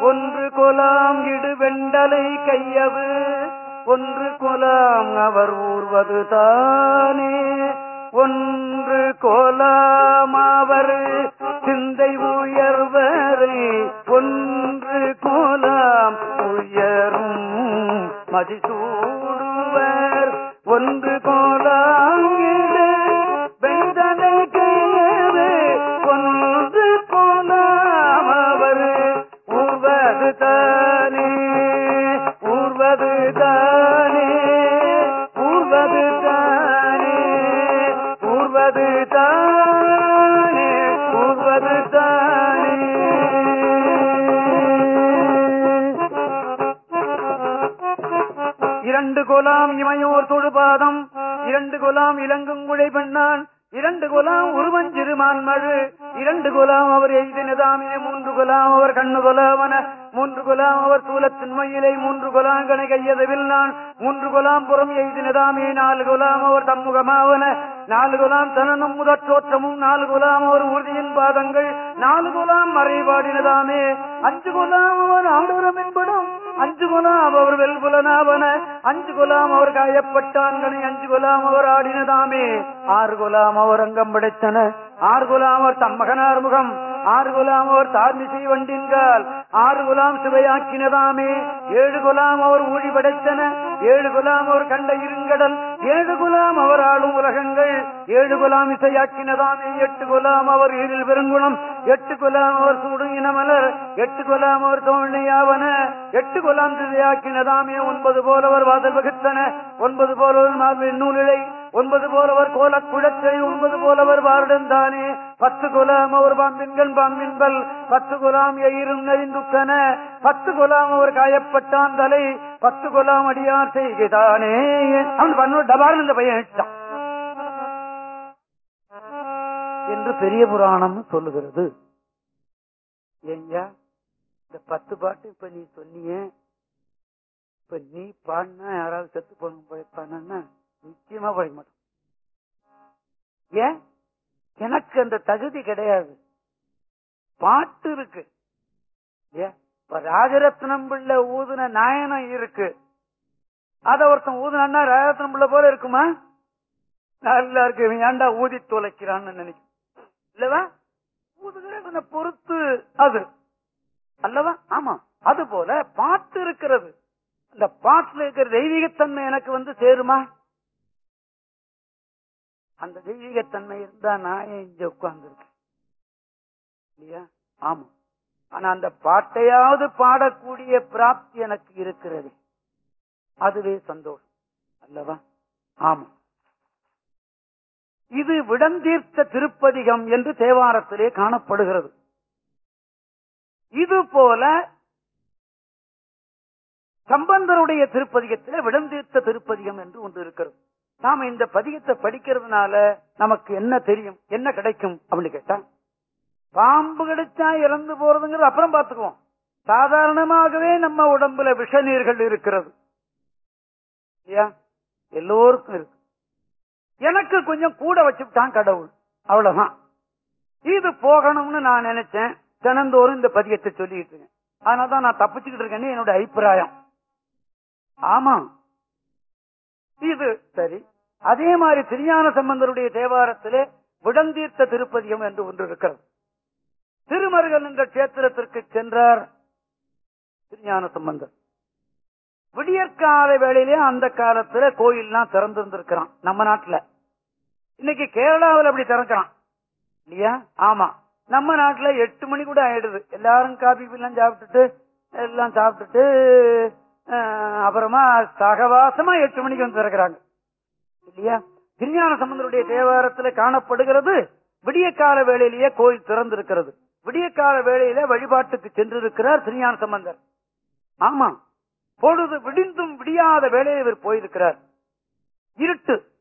ஒன்று கொலாம் இடுவெண்டலை கையவு. ஒன்று கொலாம் அவர் ஊர்வது தானே. ஒன்று கோலாம் அவர் சிந்தை உயர்வரை. ஒன்று கோலாம் உயரும் மதிசூடுவர் ஒன்று கோலாம் கொலாம் இமையோர் தொழுபாதம். இரண்டு கொலாம் இளங்குங்குழை பெண்ணான். இரண்டு குலாம் உருவஞ்சிறுமான் மழு இரண்டு குலாம் அவர் எய்தினதாமே. மூன்று குலாம் அவர் கண்ணு கொலாவன மூன்று குலாம் அவர் சூலத்தின் மயிலை மூன்று குலாம் கணை கையதவில் நான் மூன்று குலாம் புறம் எய்தினதாமே நாலு குலாம் அவர் தம்முகமாவன நாலு குலாம் தனனும் முதற் தோற்றமும் நாலு குலாம் அவர் உறுதியின் பாதங்கள் நாலு குலாம் மறைபாடினதாமே. அஞ்சு குலாம் அவர் ஆடரம் என்படும் அஞ்சு குலாம் அவர் வெல்புலனாவன அஞ்சு குலாம் அவர் காயப்பட்டான்கனை அஞ்சு குலாம் அவர் ஆடினதாமே. ஆறு குலாம் அவர் அங்கம் படைத்தன ஆறு குலாம் அவர் தம்மகனார் முகம் ஆறு குலாம் அவர் தார்மிசை வண்டின்கால் ஆறு குலாம் சுவையாக்கினதாமே. ஏழு குலாம் அவர் ஊழி படைத்தன. ஏழு குலாம் அவர் கண்ட இருங்கடல். ஏழு குலாம் அவர் ஆளும் உலகங்கள். ஏழு குலாம் இசையாக்கினதாமே. எட்டு குலாம் அவர் ஈரில் பெருங்குணம். எட்டு குலாம் அவர் சூடும் இனமலர் எட்டு குலாம் அவர் தோழியாவன எட்டு குலாம் திசையாக்கினதாமே. ஒன்பது போலவர் வாசல் வகுத்தன. ஒன்பது போலவர் மார்பின் நூலிழை. ஒன்பது போலவர் கோலக்குழத்தை ஒன்பது போலவர் வாருடன் தானே. பத்து குலாம் அவர் பாம்பின்கள் பாம்பின்பல் பத்து குலாம் எயிரும் நெறிந்துக்கன பத்து குலாம் அவர் காயப்பட்டான் தலை பத்து குலாம் அடியார் செய்கிறானே. அவன் பண்ண டபார் இந்த பையன் இட்டான் என்று பெரிய புராணம் சொல்லுகிறது. ஏங்கயா இந்த பத்து பாட்டு இப்ப நீ சொன்னிய. இப்ப நீ பாடினா யாராவது செத்து போன பழைப்பானா நிச்சயமா பழைக்க ஏன்? எனக்கு அந்த தகுதி கிடையாது. பாட்டு இருக்கு. இப்ப ராஜரத்னம் பிள்ளை ஊதுன நாயனம் இருக்கு. அத ஒருத்தன் ஊதுனா ராஜரத்னம் பிள்ளை போல இருக்குமா? நல்லா இருக்கு. ஏண்டா ஏன்டா ஊதி தொலைக்கிறான்னு நினைக்கும். இல்லவா? ஊதுகிறவனை பொறுத்து அது. அல்லவா? ஆமா. அது போல பாட்டு இருக்கிறது. அந்த பாட்டுல இருக்கிற தெய்வீகத்தன்மை எனக்கு வந்து சேருமா? அந்த தெய்வீகத்தன்மை இருந்தா நான் ஏன் இங்க உட்கார்ந்துருக்கேன்? இல்லையா? ஆமா. ஆனா அந்த பாட்டையாவது பாடக்கூடிய பிராப்தி எனக்கு இருக்கிறது. அதுவே சந்தோஷம். அல்லவா? ஆமா. இது விடந்தீர்த்த திருப்பதிகம் என்று தேவாரத்திலே காணப்படுகிறது. இது போல சம்பந்தருடைய திருப்பதிகத்திலே விடந்தீர்த்த திருப்பதிகம் என்று ஒன்று இருக்கிறது. நாம இந்த பதிகத்தை படிக்கிறதுனால நமக்கு என்ன தெரியும் என்ன கிடைக்கும் அப்படின்னு கேட்டா பாம்பு கிடைச்சா இறந்து போறதுங்கிறது அப்புறம் பார்த்துக்குவோம். சாதாரணமாகவே நம்ம உடம்புல விஷ நீர்கள் இருக்கிறது. எல்லோருக்கும் இருக்கு. எனக்கு கொஞ்சம் கூட வச்சுட்டான் கடவுள். அவ்வளவுதான். இது போகணும்னு நான் நினைச்சேன். தினந்தோறும் இந்த பதியத்தை சொல்லிட்டு இருக்கேன். அதனாலதான் நான் தப்பிச்சுக்கிட்டு இருக்கேன்னு என்னோட அபிப்பிராயம். ஆமா இது சரி. அதே மாதிரி திருஞான சம்பந்தருடைய தேவாரத்திலே விடந்தீர்த்த திருப்பதியம் என்று ஒன்று இருக்கிறது. திருமருகன் என்ற கஷேத்திரத்திற்கு சென்றார் திருஞான சம்பந்தர். விடியற்கால வேளையிலே அந்த காலத்துல கோயில்லாம் திறந்திருந்திருக்கிறான் நம்ம நாட்டுல. இன்னைக்கு கேரளாவில் அப்படி திறக்கிறான். இல்லையா? ஆமா. நம்ம நாட்டுல எட்டு மணி கூட ஆயிடுது. எல்லாரும் காபி எல்லாம் சாப்பிட்டுட்டு எல்லாம் சாப்பிட்டுட்டு அப்புறமா சகவாசமா எட்டு மணிக்கு வந்து திறக்கிறாங்க. இல்லையா? திருஞான சம்பந்தருடைய தேவாரத்துல காணப்படுகிறது விடிய கால வேளையிலேயே கோயில் திறந்திருக்கிறது. விடிய கால வேளையில வழிபாட்டுக்கு சென்றிருக்கிறார் திருஞான சம்பந்தர். ஆமா. பொழுது விடிந்தும் விடியாத வேலையில் இவர் போயிருக்கிறார். இருட்டு.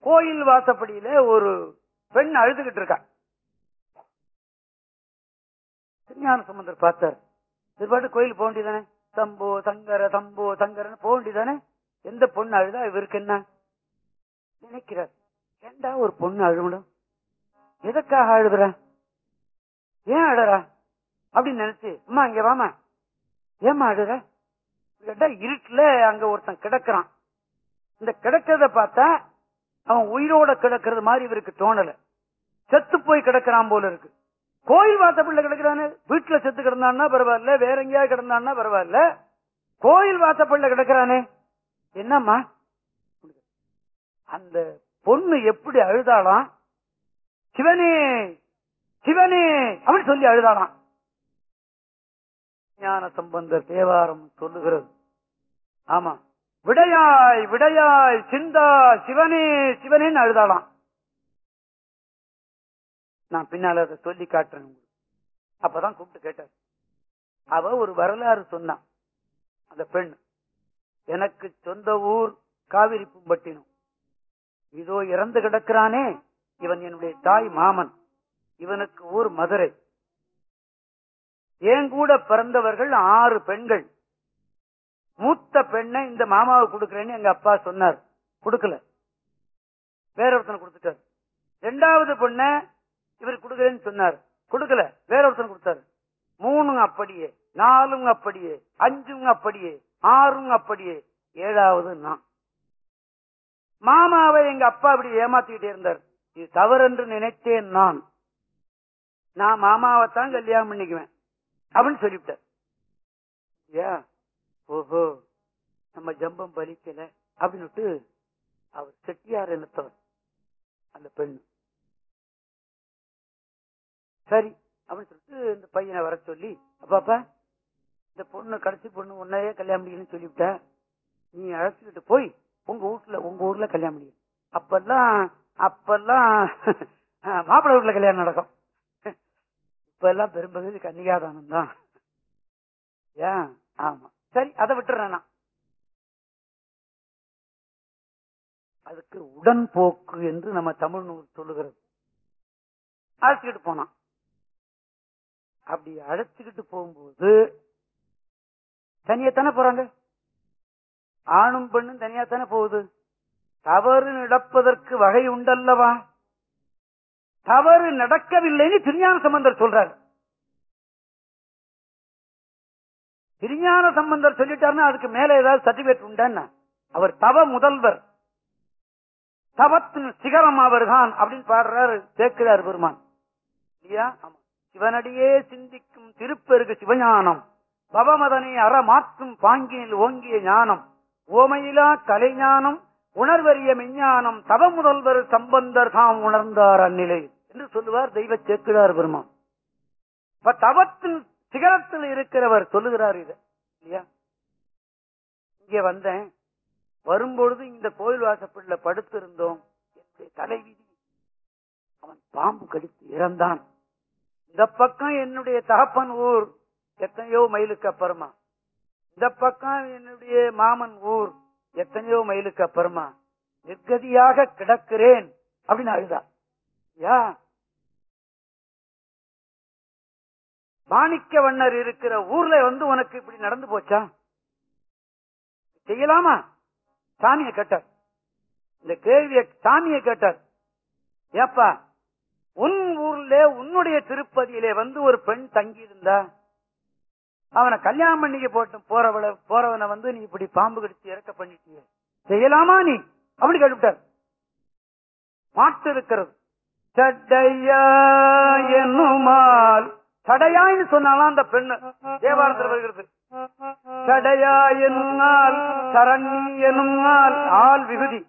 கோயில் வாசப்படியில ஒரு பெண் அழுதுகிட்டு இருக்கா. திருஞான சம்பந்தர் பார்த்தார். திருப்பாட்டு கோயில் போக வேண்டியதானே சம்போ சங்கர சம்போ சங்கரன் போக வேண்டியதானே எந்த பொண்ணு அழுதா இவருக்கு என்ன? நினைக்கிறார். ஏண்டா ஒரு பொண்ணு அழுவிடும் எதுக்காக அழுதுற ஏன் அழுறா? அப்படின்னு நினைச்சு அம்மா இங்க வாமா ஏமா அழுற? கேட்டா இருட்டுல அங்க ஒருத்தன் கிடக்குறான். இந்த கிடக்கிறத பார்த்தா அவன் உயிரோட கிடக்கிறது மாதிரி இவருக்கு தோணல. செத்து போய் கிடக்கிறான் போல இருக்கு. கோயில் வாசப்பள்ள கிடக்கிறானே. வீட்டுல செத்து கிடந்தான்னா பரவாயில்ல வேற எங்கேயாவது கிடந்தான்னா பரவாயில்ல. கோயில் வாசப்பள்ள கிடக்கிறானே. என்னம்மா? அந்த பொண்ணு எப்படி அழுதாளாம்? சிவனே சிவனே அப்படின்னு சொல்லி அழுதாளாம். ஞான சம்பந்தர் தேவாரம் சொல்லுகிறது. ஆமா. விடையாய் விடையாய் சிந்தா சிவனே சிவனேன்னு அழுதாளாம். நான் பின்னால அதை சொல்லி காட்டுறேன் அப்பதான் கூப்பிட்டு கேட்டார். அவ ஒரு வரலாறு சொன்னான் அந்த பெண் எனக்கு சொந்த ஊர் காவிரி பூம்பட்டினம். இதோ இறந்து கிடக்கிறானே. இவன் என்னுடைய தாய் மாமன். இவனுக்கு ஊர் மதுரை. என் கூட பிறந்தவர்கள் ஆறு பெண்கள். மூத்த பெண்ணை இந்த மாமாவுக்கு கொடுக்கிறேன்னு எங்க அப்பா சொன்னார். கொடுக்கல. வேற ஒருத்தனை கொடுத்துட்டார். ரெண்டாவது பொண்ண இவர் கொடுக்கிறேன்னு சொன்னார். கொடுக்கல. வேற ஒருத்தன் கொடுத்தாரு. மூணுங்க அப்படியே நாலுங்க அப்படியே அஞ்சுங்க அப்படியே ஆறுங்க அப்படியே ஏழாவது நான். மாமாவை எங்க அப்பா அப்படி ஏமாத்திக்கிட்டே இருந்தார். இது என்று நினைத்தேன் நான். நான் மாமாவைத்தான் கல்யாணம் பண்ணிக்குவேன். அப்படின்னு சொல்லிவிட்டார். ஏ ஓஹோ நம்ம ஜம்பம் பலிக்கல. அப்படின்னுட்டு அவர் செட்டியார் என்னத்தவர்? அந்த பெண்ணு. சரி அப்படின்னு சொல்லிட்டு இந்த பையனை வர சொல்லி அப்பாப்பா இந்த பொண்ணு கடைசி பொண்ணு உன்னையே கல்யாணம் முடியும்னு சொல்லிவிட்ட? நீ அழைச்சிக்கிட்டு போய் உங்க வீட்டுல உங்க ஊர்ல கல்யாணம் முடியும் அப்பெல்லாம் அப்பெல்லாம் மாப்பிள்ளை வீட்டுல கல்யாணம் நடக்கும். இப்ப எல்லாம் பெரும்பகுதி கன்னிகாதானம் தான். ஏன்? ஆமா. சரி அதை விட்டுறேன் நான். அதுக்கு உடன்போக்கு என்று நம்ம தமிழ் நூல் சொல்லுகிறது. அழைச்சிக்கிட்டு போனான். அப்படி அழைச்சுக்கிட்டு போகும்போது தனியாத்தானே போறாங்க? ஆணும் பெண்ணும் தனியாத்தானே போகுது? தவறு நடப்பதற்கு வகை உண்டல்லவா? தவறு நடக்கவில்லைன்னு திருஞான சம்பந்தர் சொல்றாரு. திருஞான சம்பந்தர் சொல்லிட்டாருன்னா அதுக்கு மேல ஏதாவது சர்டிபிகேட் உண்டான்னா அவர் தவ முதல்வர். தவத்தின் சிகரம் அவர்தான் அப்படின்னு பாடுறாரு சேர்க்கிறார் பெருமான். இல்லையா? ஆமா. சிவனடியே சிந்திக்கும் திருப்பெருகு சிவஞானம் பவமதனை அற மாற்றும் பாங்கினில் ஓங்கிய ஞானம் ஓமையிலா கலைஞானம் உணர்வறிய மெஞ்ஞானம் தவ முதல்வர் சம்பந்தர் தாம் உணர்ந்தார் அந்நிலை என்று சொல்லுவார் தெய்வ சேக்கிழார் பெருமான். இப்ப தவத்தின் சிகரத்தில் இருக்கிறவர் சொல்லுகிறார் இது இல்லையா? இங்க வந்தேன். வரும்பொழுது இந்த கோயில் வாசப்படில படுத்திருந்தோம். தலைவிதி அவன் பாம்பு கடித்து இறந்தான். இந்த பக்கம் என்னுடைய தகப்பன் ஊர் எத்தனையோ மைலுக்கு அப்புறமா. இந்த பக்கம் என்னுடைய மாமன் ஊர் எத்தனையோ மைலுக்கு அப்புறமா. நிர்கதியாக கிடக்கிறேன் அப்படின்னு அழுதா. யா. மாணிக்க வண்ணர் இருக்கிற ஊர்ல வந்து உனக்கு இப்படி நடந்து போச்சா? செய்யலாமா? சாமிய கேட்டார். இந்த கேள்வியை சாமிய கேட்டார். ஏப்பா உன் ஊர்ல உன்னுடைய திருப்பதியிலே வந்து ஒரு பெண் தங்கி இருந்தா அவனை கல்யாணம் பண்ணிக்க போட்டு போறவள போறவனை வந்து நீ இப்படி பாம்பு கடிச்சு இறக்க பண்ணிட்டிய. செய்யலாமா நீ? அப்படி கேட்டுட்டார் மாட்டு இருக்கிறது சட்டையா என்னுமால் சடையான்னு சொன்னாலும் அந்த பெண்ணு? தேவாரத்தில் வருகிறது சடையா என்னால் சரண்ணி எனும் ஆள் விகுதி.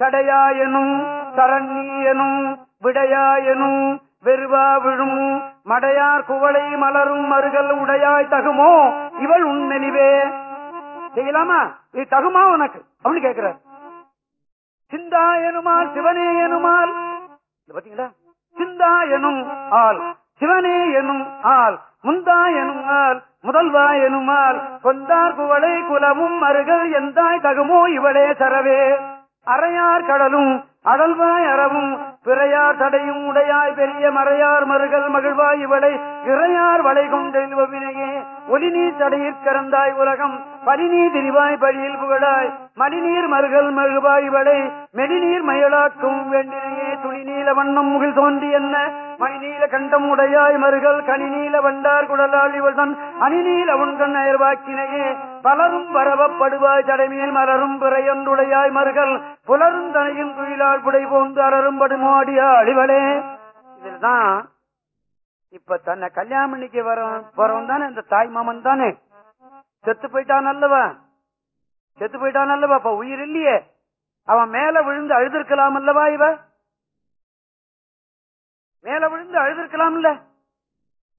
சடையா எனும் சரண்ணி எனும் விடையாயனும் வெறுவா விழும் மடையார் குவளை மலரும் மறுகள் உடையாய் தகுமோ இவள் உண்மெலிவே செய்யலாமா? இது தகுமா உனக்கு? அப்படின்னு கேட்கிறார். சிந்தா எனுமால் சிவனே எனுமால். பாத்தீங்களா சிந்தா எனும் ஆள் சிவனே எனும் ஆள் முந்தா எனும் ஆள் முதல்வா எனுமால் கொந்தார் குவளை குலமும் மருகள் எந்தாய் தகுமோ இவளே சரவே. அறையார் கடலும் அடல்வாய் அறவும் பிறையார் தடையும் உடையாய் பெரிய மறையார் மறுகள் மகிழ்வாய் இவளை இறையார் வளை கொண்டெல்வவினையே ஒலிநீர் தடையிற் கறந்தாய் உலகம் பனிநீர் திரிவாய் பழியில் புகழாய். மணிநீர் மருகல் மகிழ்வாய் இவளை மெடிநீர் மயலாக்கும் வேண்டினையே. துணி நீல வண்ணம் முகில் தோன்றி என்ன? மணிநீல கண்டம் உடையாய் மறுகள் கனிநீல வண்டார் குடலால் இவள்தன் அணிநீல உண்கண் அயர்வாக்கினையே. பலரும் வரவப்படுவாய் தடைமேல் மலரும் பிறையொன்றுடையாய் மறுகள் புலரும் தனையும் அடியார் புடை போந்து அரரும்படுமோ அழிவளே இதுதான் இப்ப தன்னை கல்யாணம் பண்ணிக்க வர போறவன் தானே இந்த தாய் மாமன் தானே? செத்து போயிட்டான் அல்லவா? செத்து போயிட்டான் அல்லவா? அப்ப உயிர் இல்லையே. அவன் மேல விழுந்து அழுதிருக்கலாம் அல்லவா இவ? மேல விழுந்து அழுதிருக்கலாம் இல்ல?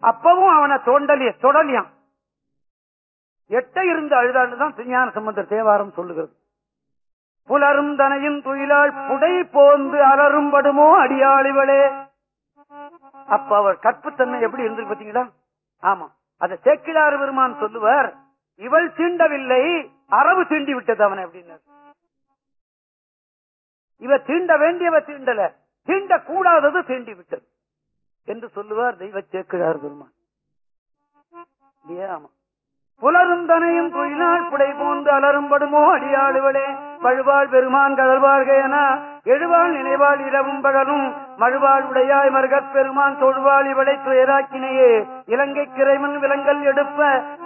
அப்பவும் அவனை தோண்டலிய தொடலியான் எட்ட இருந்து அழுதாண்டுதான் திருஞான சம்பந்தர் தேவாரம் சொல்லுகிறது. புலரும் தனையும் துயிலாள் புடை போந்து அலரும் படுமோ அடியாளிவளே அப்ப அவர் கற்புத்தன்மை எப்படி இருந்திருக்கு பாத்தீங்களா ஆமா. அத சேக்கிலாறு பெருமான் சொல்லுவார் இவள் தீண்டவில்லை அரபு தீண்டி விட்டது அவனை அப்படின்னு இவ தீண்ட வேண்டியவ தீண்டல தீண்ட கூடாதது தீண்டி விட்டது என்று சொல்லுவார் தெய்வ சேக்கிழார் பெருமான். இல்லையா? ஆமா. புலரும் தனையும் துயிலாள் புடை போன்று அலரும்படுமோ அடியாளுவளே பழுவாள் பெருமான் கதழ்வாழ்க என எழுவாள் நினைவாள் இரவும் பகலும் மழுவாள் உடையாய் மருகப் பெருமான் தொழுவாள் இவளை துயராக்கினையே. இலங்கை கிரைமன் விலங்கல் எடுப்ப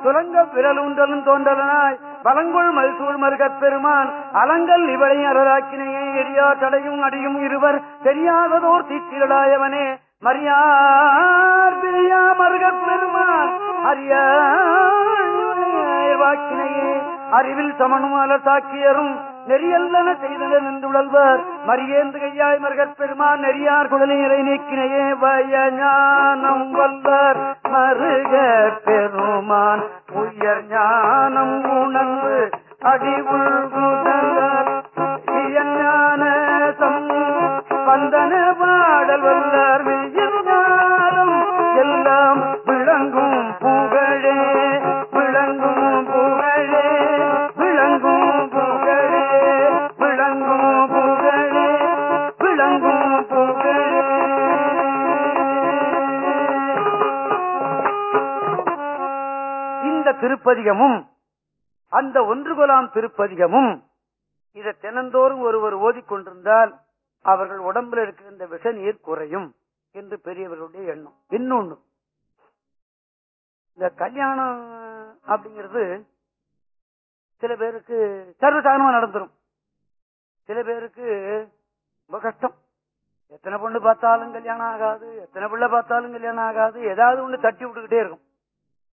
துலங்க விரலூன்றலும் தோன்றலனாய். பலங்கொள் மல்சூழ் மருகப் பெருமான் அலங்கல் இவளை அறராக்கினையே. எரியா தடையும் அடியும் இருவர் தெரியாததோர் தீச்சிகளாயவனே மரியார் பிரியா மருகப் பெருமான் அரியா வாக்கினையே அறிவில் சமனும் அலசாக்கியரும் நெறியல்லன செய்தனர் நின்றுழல்வர் மரியேந்து கையாய் மருகற் பெருமான் நெறியார் குடலிகளை நீக்கினையே வயஞானம் வல்லர் மருக பெருமான் உயர் ஞானம் உணர்வு அடி உள்குதலர் ஞான சம் வந்தன பாடல் வல்லார் எல்லாம் விளங்கும் திருப்பதிகமும் அந்த ஒன்றுகொலாம் திருப்பதிகமும் இதை தினந்தோறும் ஒருவர் ஓதிக்கொண்டிருந்தால் அவர்கள் உடம்புல இருக்கிற விஷ நீர் குறையும் என்று பெரியவர்களுடைய எண்ணம். இன்னொன்னு இந்த கல்யாணம் அப்படிங்கிறது சில பேருக்கு சர்வசாதாரணமா நடந்துரும். சில பேருக்கு ரொம்ப கஷ்டம். எத்தனை பொண்ணு பார்த்தாலும் கல்யாணம் ஆகாது எத்தனை பிள்ளை பார்த்தாலும் கல்யாணம் ஆகாது ஏதாவது ஒண்ணு தட்டி விட்டுக்கிட்டே இருக்கும்.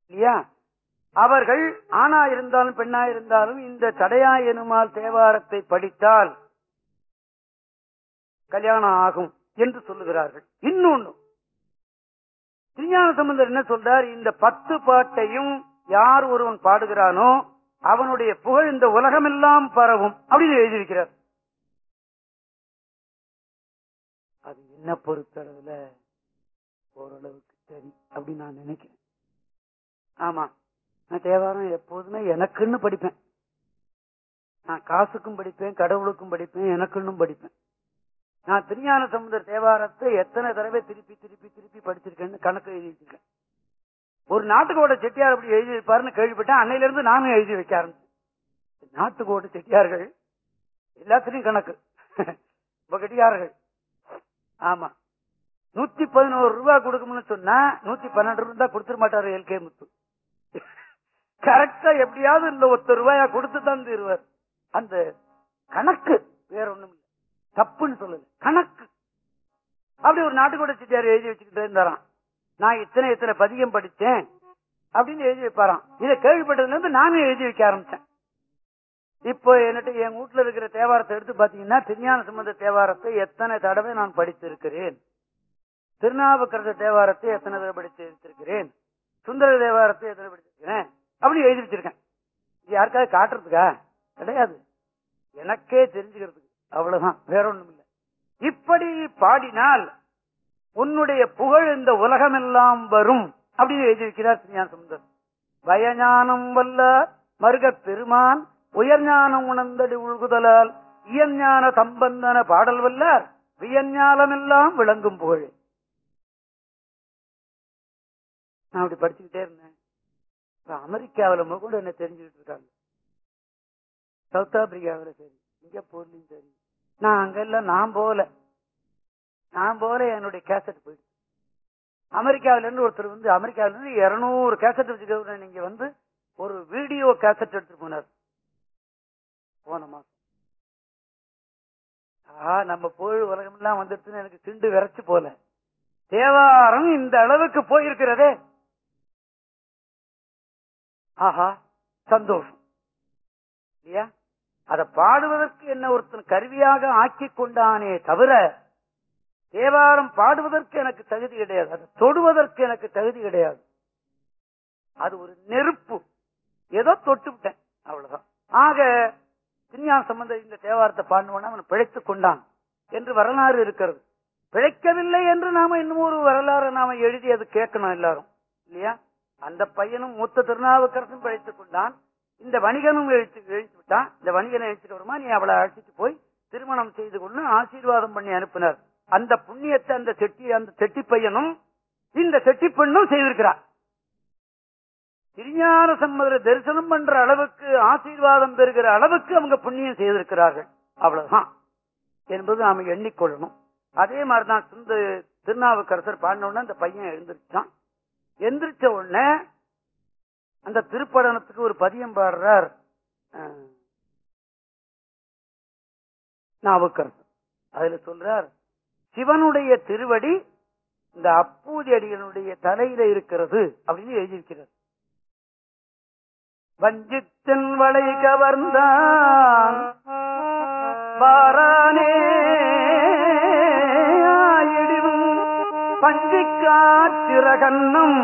இல்லையா? அவர்கள் ஆணா இருந்தாலும் பெண்ணா இருந்தாலும் இந்த தடையா எனுமால் தேவாரத்தை படித்தால் கல்யாணம் ஆகும் என்று சொல்லுகிறார்கள். இன்னொன்னு திருஞான சம்பந்தர் என்ன சொல்றார்? இந்த பத்து பாட்டையும் யார் ஒருவன் பாடுகிறானோ அவனுடைய புகழ் இந்த உலகமெல்லாம் பரவும் அப்படின்னு எழுதியிருக்கிறார். அது என்ன பொறுத்தளவுல? ஓரளவுக்கு சரி அப்படின்னு நான் நினைக்கிறேன். ஆமா நான் தேவாரம் எப்போதுமே எனக்குன்னு படிப்பேன். நான் காசுக்கும் படிப்பேன் கடவுளுக்கும் படிப்பேன் எனக்குன்னும் படிப்பேன். நான் திருஞான சமுதர் தேவாரத்தை எத்தனை தடவை திருப்பி திருப்பி திருப்பி படிச்சிருக்கேன்னு கணக்கு எழுதிருக்கேன் ஒரு நாட்டுக்கோட செட்டியார் அப்படி எழுதி வைப்பாருன்னு கேள்விப்பட்டேன். அன்னையில இருந்து நானும் எழுதி வைக்க ஆரம்பிச்சேன். நாட்டுக்கோட செட்டியார்கள் எல்லாத்திலையும் கணக்கு. ரொம்ப கெட்டியார்கள். ஆமா. நூத்தி பதினோரு ரூபாய் கொடுக்கணும்னு சொன்னா நூத்தி பன்னெண்டு ரூபாய் தான் கொடுத்துட மாட்டாரு எல் கே முத்து. கரெக்டா எப்படியாவது இந்த ஒத்த ரூபாயா கொடுத்து தான் அந்த கணக்கு வேற ஒண்ணும் தப்புன்னு சொல்லல. கணக்கு. அப்படி ஒரு நாட்டுக்கோட சித்தியார் எழுதி வச்சுக்கிட்டு இருந்தாராம். நான் இத்தனை இத்தனை பதிகம் படிச்சேன் அப்படின்னு எழுதி வைப்பாராம். இதை கேள்விப்பட்டதுல இருந்து நானும் எழுதி வைக்க ஆரம்பிச்சேன். இப்போ என்னட்டு என் வீட்டுல இருக்கிற தேவாரத்தை எடுத்து பாத்தீங்கன்னா திருஞான சம்பந்த தேவாரத்தை எத்தனை தடவை நான் படித்திருக்கிறேன். திருநாவுக்கரச தேவாரத்தை எத்தனை தடவை படித்து எடுத்திருக்கிறேன் சுந்தர தேவாரத்தை எத்தனை படிச்சிருக்கிறேன் அப்படி எழுதி வச்சிருக்கேன் யாருக்காவது காட்டுறதுக்கா? கிடையாது. எனக்கே தெரிஞ்சுக்கிறதுக்கு. அவ்வளவுதான். வேற ஒண்ணும் இல்லை. இப்படி பாடினால் உன்னுடைய புகழ் இந்த உலகமெல்லாம் வரும் அப்படின்னு எழுதி வைக்கிறார் சுந்தர். பயஞானம் வல்ல மருகப் பெருமான் உயர்ஞானம் உணர்ந்தடி உழுகுதலால் இயஞ்ஞான சம்பந்தன பாடல் வல்லார் வியஞ்ஞானமெல்லாம் விளங்கும் புகழ். நான் அப்படி படிச்சுக்கிட்டே இருந்தேன். அமெரிக்காவில் கூட என்ன தெரிஞ்சுக்கிட்டு இருக்காங்க சவுத் ஆப்பிரிக்காவில் சரி சிங்கப்பூர்லயும் சரி. நான் அங்கெல்லாம் நான் போகல. நான் போகல என்னுடைய கேசட் போயிடுச்சு. அமெரிக்காவில இருந்து ஒருத்தர் வந்து அமெரிக்காவில இருந்து இருநூறு கேசட் வச்சுக்க நீங்க வந்து ஒரு வீடியோ கேசட் எடுத்துட்டு போனார். போன மாசம். நம்ம போய் உலகம் எல்லாம் வந்துருச்சுன்னு எனக்கு திண்டு விரைச்சு போல. தேவாரம் இந்த அளவுக்கு போயிருக்கிறதே. ஆஹா சந்தோஷம். இல்லையா? அதை பாடுவதற்கு என்ன ஒருத்தன் கருவியாக ஆக்கி கொண்டானே தவிர தேவாரம் பாடுவதற்கு எனக்கு தகுதி கிடையாது. அதை தொடுவதற்கு எனக்கு தகுதி கிடையாது. அது ஒரு நெருப்பு. ஏதோ தொட்டு விட்டேன் அவ்வளவுதான். ஆக சின்ன சம்பந்த இந்த தேவாரத்தை பாடுவன அவன் பிழைத்துக் கொண்டான் என்று வரலாறு இருக்கிறது. பிழைக்கவில்லை என்று நாம இன்னும் ஒரு வரலாறு நாம எழுதி அது கேட்கணும் எல்லாரும். இல்லையா? அந்த பையனும் மூத்த திருநாவுக்கரசும் பிழைத்துக் கொண்டான். இந்த வணிகனும் எழுத்து எழுத்து விட்டான். இந்த வணிகனை எழுத்துட்டு வருமா? நீ அவளை அழைச்சிட்டு போய் திருமணம் செய்து கொண்டு ஆசீர்வாதம் பண்ணி அனுப்பினர். அந்த புண்ணியத்தை அந்த செட்டி அந்த செட்டி பையனும் இந்த செட்டி பெண்ணும் செய்திருக்கிறார். திருஞான சம்பந்தரை தரிசனம் பண்ற அளவுக்கு ஆசீர்வாதம் பெறுகிற அளவுக்கு அவங்க புண்ணியம் செய்திருக்கிறார்கள். அவ்வளவுதான். என்பது நாம எண்ணிக்கொள்ளணும். அதே மாதிரிதான் சிந்து திருநாவுக்கரசர் பாடின உடனே அந்த பையன் எழுந்திருச்சான். எந்திரிச்ச உடனே அந்த திருப்படனத்துக்கு ஒரு பதியம் பாடுறார் அதுல சொல்றார் சிவனுடைய திருவடி இந்த அப்பூதி அடிகளுடைய தலையில இருக்கிறது அப்படின்னு எழுதியிருக்கிறார். வஞ்சித்தன் வளை கவர்ந்தான் பாரானே பஞ்சிக்காற்றிரகன்னம்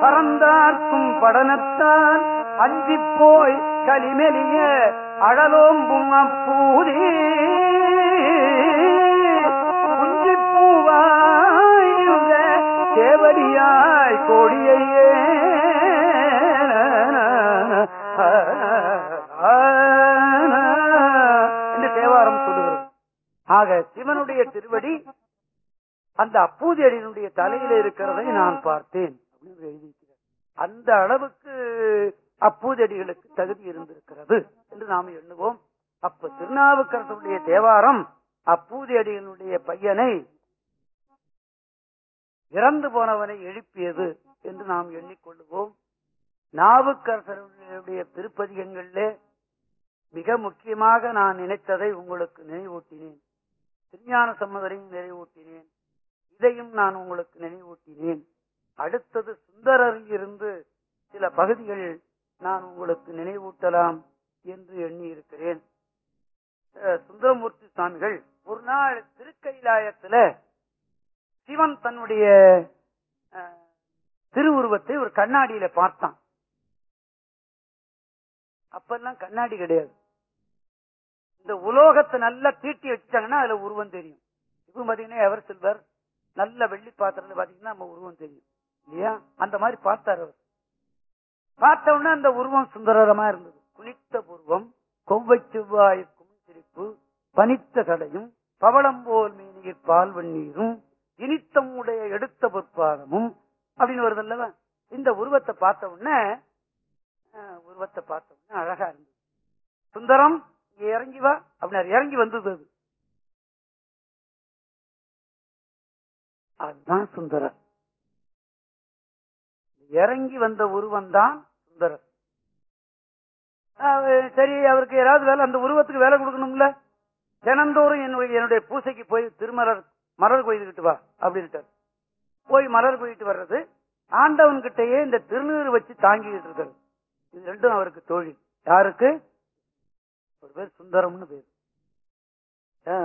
பறந்தார்க்கும் படனத்தால் அஞ்சிப் போய் களிமெலிய அழலோம்பும் அப்பூதி குஞ்சிப்பூவாய் தேவடியாய் கோடியையே என்று தேவாரம் சொல்லுகிறது ஆக சிவனுடைய திருவடி அந்த அப்பூதி அடியினுடைய தலையில இருக்கிறதை நான் பார்த்தேன். அப்படின்னு எழுதியிருக்கிறார். அந்த அளவுக்கு அப்பூதடிகளுக்கு தகுதி இருந்திருக்கிறது என்று நாம் எண்ணுவோம். அப்ப திருநாவுக்கரசனுடைய தேவாரம் அப்பூதி அடிகளுடைய பையனை இறந்து போனவனை எழுப்பியது என்று நாம் எண்ணிக்கொள்ளுவோம். நாவுக்கரசருடைய திருப்பதிகங்களிலே மிக முக்கியமாக நான் நினைத்ததை உங்களுக்கு நினைவூட்டினேன். திருஞான சம்மதரையும் நினைவூட்டினேன். இதையும் நான் உங்களுக்கு நினைவூட்டினேன். அடுத்தது சுந்தரரில் இருந்து சில பகுதிகள் நான் உங்களுக்கு நினைவூட்டலாம் என்று எண்ணி இருக்கிறேன் சுந்தரமூர்த்தி சுவாமிகள் ஒரு நாள் திருக்கைலாயத்துல சிவன் தன்னுடைய அஹ், திருவுருவத்தை ஒரு கண்ணாடியில பார்த்தான். அப்பெல்லாம் கண்ணாடி கிடையாது. இந்த உலோகத்தை நல்லா தீட்டி வச்சாங்கன்னா அதுல உருவம் தெரியும். இப்ப பாத்தீங்கன்னா எவர் சில்வர் நல்ல வெள்ளி பாத்திரத்துல பாத்தீங்கன்னா நம்ம உருவம் தெரியும். இல்லையா? அந்த மாதிரி பார்த்தாரு அவர். பார்த்த உடனே அந்த உருவம் சுந்தரமா இருந்தது. குளித்த உருவம் கொவ்வை செவ்வாய் சிரிப்பு பனித்த கடையும் பவளம் போல் பால் வெந்நீரும் இனித்தம் உடைய எடுத்த பொற்பாதமும் அப்படின்னு வருது அல்லவா? இந்த உருவத்தை பார்த்த உடனே உருவத்தை பார்த்த உடனே அழகா இருந்தது. சுந்தரம் இங்க இறங்கி வா அப்படின்னாரு. இறங்கி வந்தது அது. அதுதான் சுந்தரர். இறங்கி வந்த உருவம் தான் சுந்தரர். சரி அவருக்கு யாராவது வேலை அந்த உருவத்துக்கு வேலை கொடுக்கணும்ல? தினந்தோறும் என்னுடைய என்னுடைய பூசைக்கு போய் திருமலர் மலர் கொய்துகிட்டு வா அப்படின்ட்டு போய் மலர் கொய்து வர்றது ஆண்டவன் கிட்டயே இந்த திருநீர் வச்சு தாங்கிட்டு இருக்கிறது இது ரெண்டும் அவருக்கு தொழில் யாருக்கு? ஒரு பேர் சுந்தரம்னு பேர். ஆ,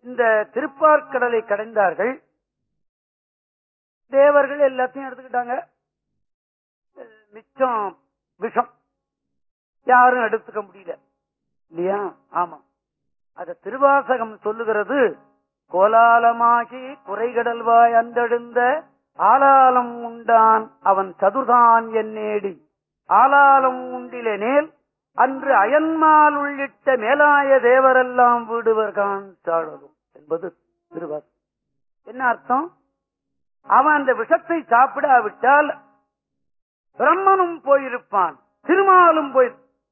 இந்த திருப்பார்க்கடலை கடைந்தார்கள். தேவர்கள் எல்லாத்தையும் எடுத்துக்கிட்டாங்க. மிச்சம் விஷம். யாரும் எடுத்துக்க முடியல. இல்லையா? ஆமா. அத திருவாசகம் சொல்லுகிறது கோலாலமாகி குறைகடல்வாய் அந்தெழுந்த ஆலாலம் உண்டான் அவன் சதுர்தான் என்னேடி ஆலாலம் உண்டிலெனேல் அன்று அயன்மால் உள்ளிட்ட மேலாய தேவரெல்லாம் வீடுவர்கான் சாழலும் என்பது திருவாசகம் என்ன அர்த்தம் அவன் அந்த விஷத்தை சாப்பிடாவிட்டால் பிரம்மனும் போயிருப்பான் திருமாலும் போய்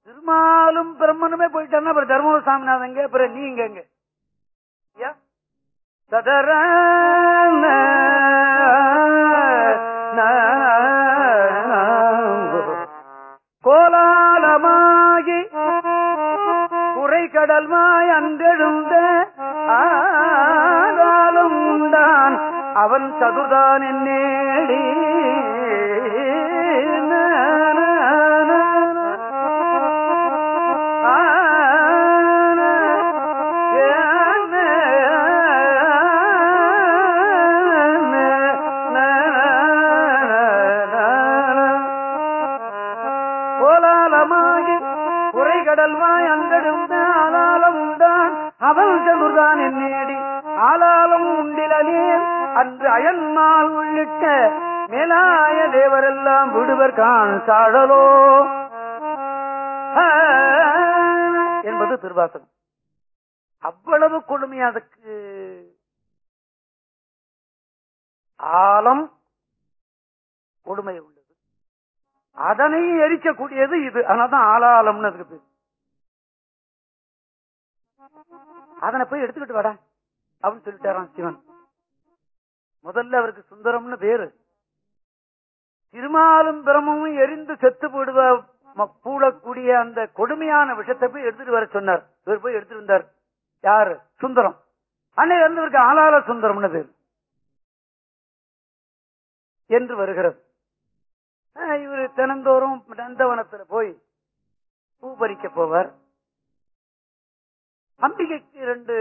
திருமாலும் பிரம்மனுமே போயிட்டான்னா அப்புறம் தர்மபுர சாமிநாதங்க அப்புறம் நீங்க எங்க சதர கோலா கடல்மாய் அன்றெழுந்த ஆதாலும் உண்டான் அவன் சதுதான் என்னேடி. அவன் செல்லுதான் என்னேடி ஆலாலம் உண்டிலனீர் அன்று அயன்மால் உள்ளிட்ட மேலாய தேவரெல்லாம் விடுவர் கான் சாழலோ. என்பது திருவாசகம். அவ்வளவு கொடுமை அதுக்கு? ஆழம் கொடுமை உள்ளது. அதனை எரிக்கக்கூடியது இது. ஆனாதான் ஆலாலம்னு அதுக்கு பேரு. அதனை போய் எடுத்துக்கிட்டு வாடா அப்படின்னு சொல்லிட்டாரான் சிவன். முதல்ல அவருக்கு சுந்தரம்னு பேரு. திருமாலும் பிரமும் எரிந்து செத்து போடுவ ம- அந்த கொடுமையான விஷத்தை போய் எடுத்துட்டு வர சொன்னார். இவர் போய் எடுத்துட்டு வந்தார். யாரு? சுந்தரம். அன்னை வந்து இவருக்கு ஆளாள சுந்தரம்னு பேரு. என்று வருகிறது. அஹ் இவர் தினந்தோறும் நந்தவனத்துல போய் பூ பறிக்க போவார். அம்பிகைக்கு இரண்டு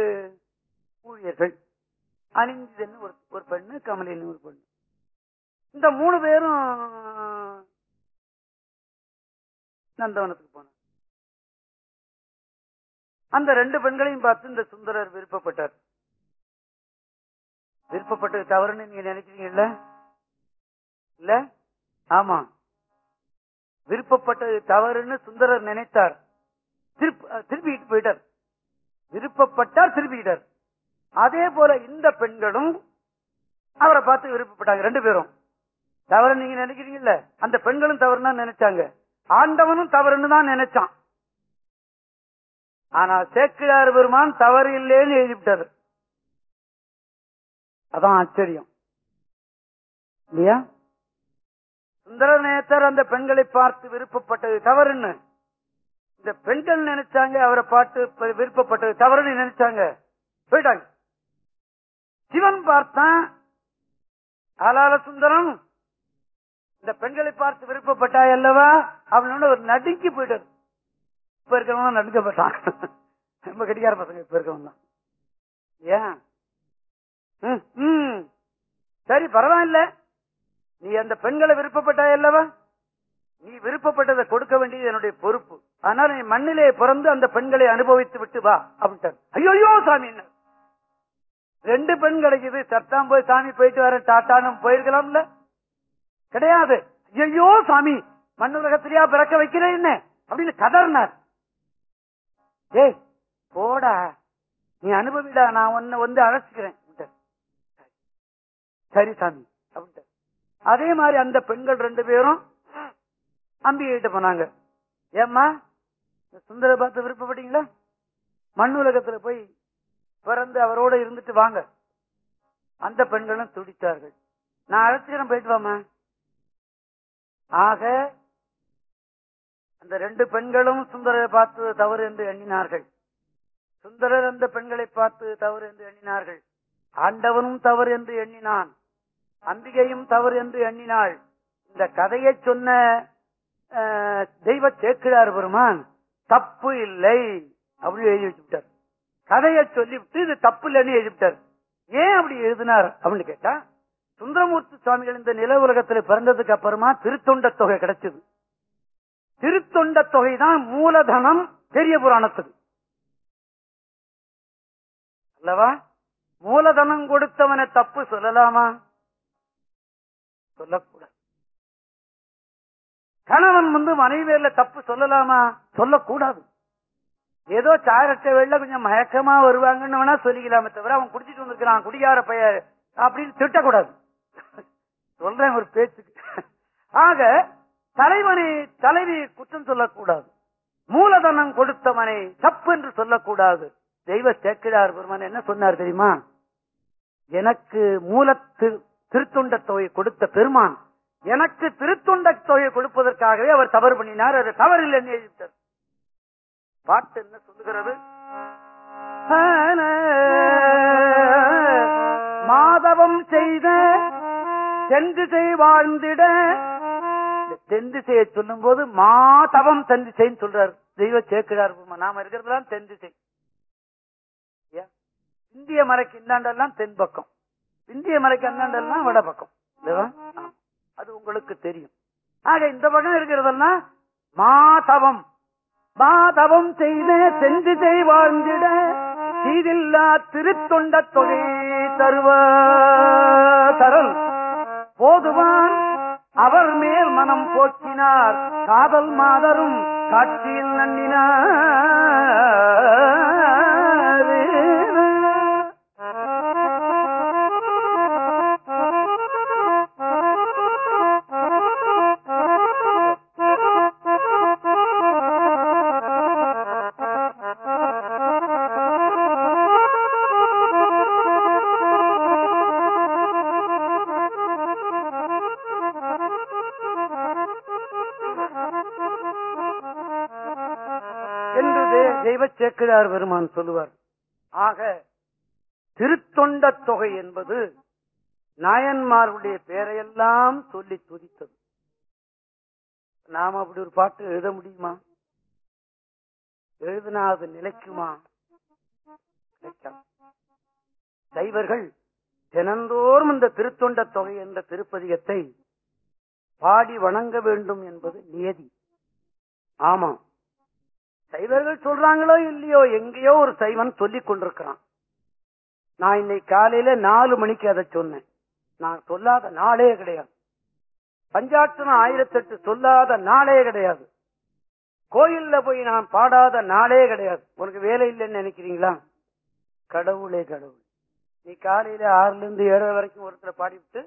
ஊழியர்கள் அனிந்திதன்னு ஒரு ஒரு பெண்ணு கமலின்னு ஒரு பெண்ணு. இந்த மூணு பேரும் நந்தவனத்துக்கு போனார் அந்த ரெண்டு பெண்களையும் பார்த்து இந்த சுந்தரர் விருப்பப்பட்டார். விருப்பப்பட்டது தவறுன்னு நீங்க நினைக்கிறீங்கல்ல? இல்ல? ஆமா. விருப்பப்பட்டது தவறுன்னு சுந்தரர் நினைத்தார். திருப்பி திருப்பிட்டு போயிட்டார். விருப்பப்பட்டார் திருப்பிட்டார் அதே போல இந்த பெண்களும் அவரை பார்த்து விருப்பப்பட்டாங்க ரெண்டு பேரும். தவறு நீங்க நினைக்கிறீங்கல்ல? அந்த பெண்களும் தவறுனா நினைச்சாங்க. ஆண்டவனும் தவறுன்னு தான் நினைச்சான். ஆனா சேக்கிழார் பெருமான் தவறு இல்லைன்னு எழுதிவிட்டாரு. அதான் ஆச்சரியம். இல்லையா? சுந்தரநேத்தர் அந்த பெண்களை பார்த்து விருப்பப்பட்டது தவறுன்னு. இந்த பெண்கள் நினைச்சாங்க அவரை பார்த்து விருப்பப்பட்டது. தவறுன்னு நினைச்சாங்க. போயிட்டாங்க. சிவன் பார்த்தான். ஆலால சுந்தரம். இந்த பெண்களை பார்த்து விருப்பப்பட்டாய் அல்லவா? அவனோட ஒரு நடுங்கி போயிட்டார். இப்ப இருக்கிறவங்க நடுக்கப்பட்டான் ரொம்ப கடிகார பசங்க இப்ப இருக்கிறவங்க தான் ஏன்? ம், ம். சரி பரவாயில்ல. நீ அந்த பெண்களை விருப்பப்பட்டாய் அல்லவா? நீ விருப்பப்பட்டதை கொடுக்க வேண்டியது என்னுடைய பொறுப்பு. ஆனால் நீ மண்ணிலே பிறந்து அந்த பெண்களை அனுபவித்து விட்டு வா அப்படின்ட்டார். ஐயோ சாமி ரெண்டு பெண் கிடைக்குது சத்தாம் போய் சாமி போயிட்டு வர டாட்டானும் போயிருக்கலாம்ல? கிடையாது. ஐயோ சாமி மண் உலகத்திலேயா பிறக்க வைக்கிறேன் என்ன? அப்படின்னு கதறினார். ஏய் போடா. நீ அனுபவிடா நான் உன்னை வந்து அழைச்சிக்கிறேன் சரி சாமி அப்படின்ட்டார். அதே மாதிரி அந்த பெண்கள் ரெண்டு பேரும் அம்பிகிட்ட போனாங்க. ஏம்மா சுந்தர பார்த்து விருப்பப்பட்டீங்களா? மண் உலகத்துல போய் பிறந்து அவரோட இருந்துட்டு வாங்க. அந்த பெண்களும் துடித்தார்கள். நான் அழைச்சிக்கிறேன் போயிட்டு வாமா ஆக அந்த ரெண்டு பெண்களும் சுந்தரரை பார்த்து தவறு என்று எண்ணினார்கள். சுந்தரர் அந்த பெண்களை பார்த்து தவறு என்று எண்ணினார்கள். ஆண்டவனும் தவறு என்று எண்ணினான். அம்பிகையும் தவறு என்று எண்ணினாள். இந்த கதையை சொன்ன தெய்வ சேக்கிரார் பெருமான் தப்பு இல்லை அப்படின்னு எழுதி வச்சுட்டார். கதையை சொல்லிவிட்டு இது தப்பு இல்லைன்னு எழுதிவிட்டார். ஏன் அப்படி எழுதினார் அப்படின்னு கேட்டா சுந்தரமூர்த்தி சுவாமிகள் இந்த நில உலகத்துல பிறந்ததுக்கு அப்புறமா திருத்தொண்ட தொகை கிடைச்சது. திருத்தொண்ட தொகை தான் மூலதனம் பெரிய புராணத்துக்கு. அல்லவா? மூலதனம் கொடுத்தவனை தப்பு சொல்லலாமா? சொல்லக்கூடாது. கணவன் வந்து மனைவியில தப்பு சொல்லலாமா? சொல்லக்கூடாது. ஏதோ சாரட்ட வெள்ள கொஞ்சம் மயக்கமா வருவாங்கன்னு வேணா சொல்லிக்கலாமே தவிர அவன் குடிச்சிட்டு வந்திருக்கிறான் குடியார பைய அப்படின்னு திட்டக்கூடாது. சொல்றேன் ஒரு பேச்சுக்கு. ஆக தலைவனை தலைவி குற்றம் சொல்லக்கூடாது. மூலதனம் கொடுத்தவனை தப்பு என்று சொல்லக்கூடாது. தெய்வ சேக்கிரார் பெருமான் என்ன சொன்னார் தெரியுமா? எனக்கு மூலத்து திருத்தொண்ட தொகை கொடுத்த பெருமான் எனக்கு திருத்தொண்ட தொகை கொடுப்பதற்காகவே அவர் தவறு பண்ணினார். அது தவறில்லை என்று எழுதிட்டார் பாட்டு என்ன சொல்லுகிறது? மாதவம் செய்த தென்திசை வாழ்ந்திட. இந்த தென்திசையை சொல்லும் போது மாதவம் தென்திசைன்னு சொல்றாரு. தெய்வ சேர்க்கிறார் நாம இருக்கிறதுலாம் தென்திசை ஏன்? இந்திய மலைக்கு இந்தாண்டெல்லாம் தென் பக்கம் இந்திய மலைக்கு அந்தாண்டெல்லாம் வடபக்கம். அது உங்களுக்கு தெரியும். ஆக இந்த பக்கம் இருக்கிறதெல்லாம் மாதவம். மாதவம் செய்த செஞ்சு வாழ்ந்திட சீதில்லா திருத்தொண்ட தொகை தருவ தரல் போதுவான் அவர் மேல் மனம் போக்கினார். காதல் மாதரும் காட்சியில் நன்னினார். சேக்கிழார் பெருமான் சொல்லுவார். ஆக திருத்தொண்ட தொகை என்பது நாயன்மார்களுடைய பெயரையெல்லாம் சொல்லி துதித்தது. நாம அப்படி ஒரு பாட்டு எழுத முடியுமா? எழுதினா அது நிலைக்குமா? தைவர்கள் தினந்தோறும் இந்த திருத்தொண்ட தொகை என்ற திருப்பதிகத்தை பாடி வணங்க வேண்டும் என்பது நியதி. ஆமாம். சைவர்கள் சொல்றாங்களோ இல்லையோ எங்கேயோ ஒரு சைவன் சொல்லிக் கொண்டிருக்கிறான். நான் இன்னைக்கு காலையில நாலு மணிக்கு அதை சொன்னேன். நான் சொல்லாத நாளே கிடையாது. பஞ்சாட்சரம் ஆயிரத்தெட்டு சொல்லாத நாளே கிடையாது. கோயில்ல போய் நான் பாடாத நாளே கிடையாது. உனக்கு வேலை இல்லைன்னு நினைக்கிறீங்களா? கடவுளே கடவுள். நீ காலையில ஆறுல இருந்து ஏழரை வரைக்கும் ஒருத்தர் பாடிவிட்டு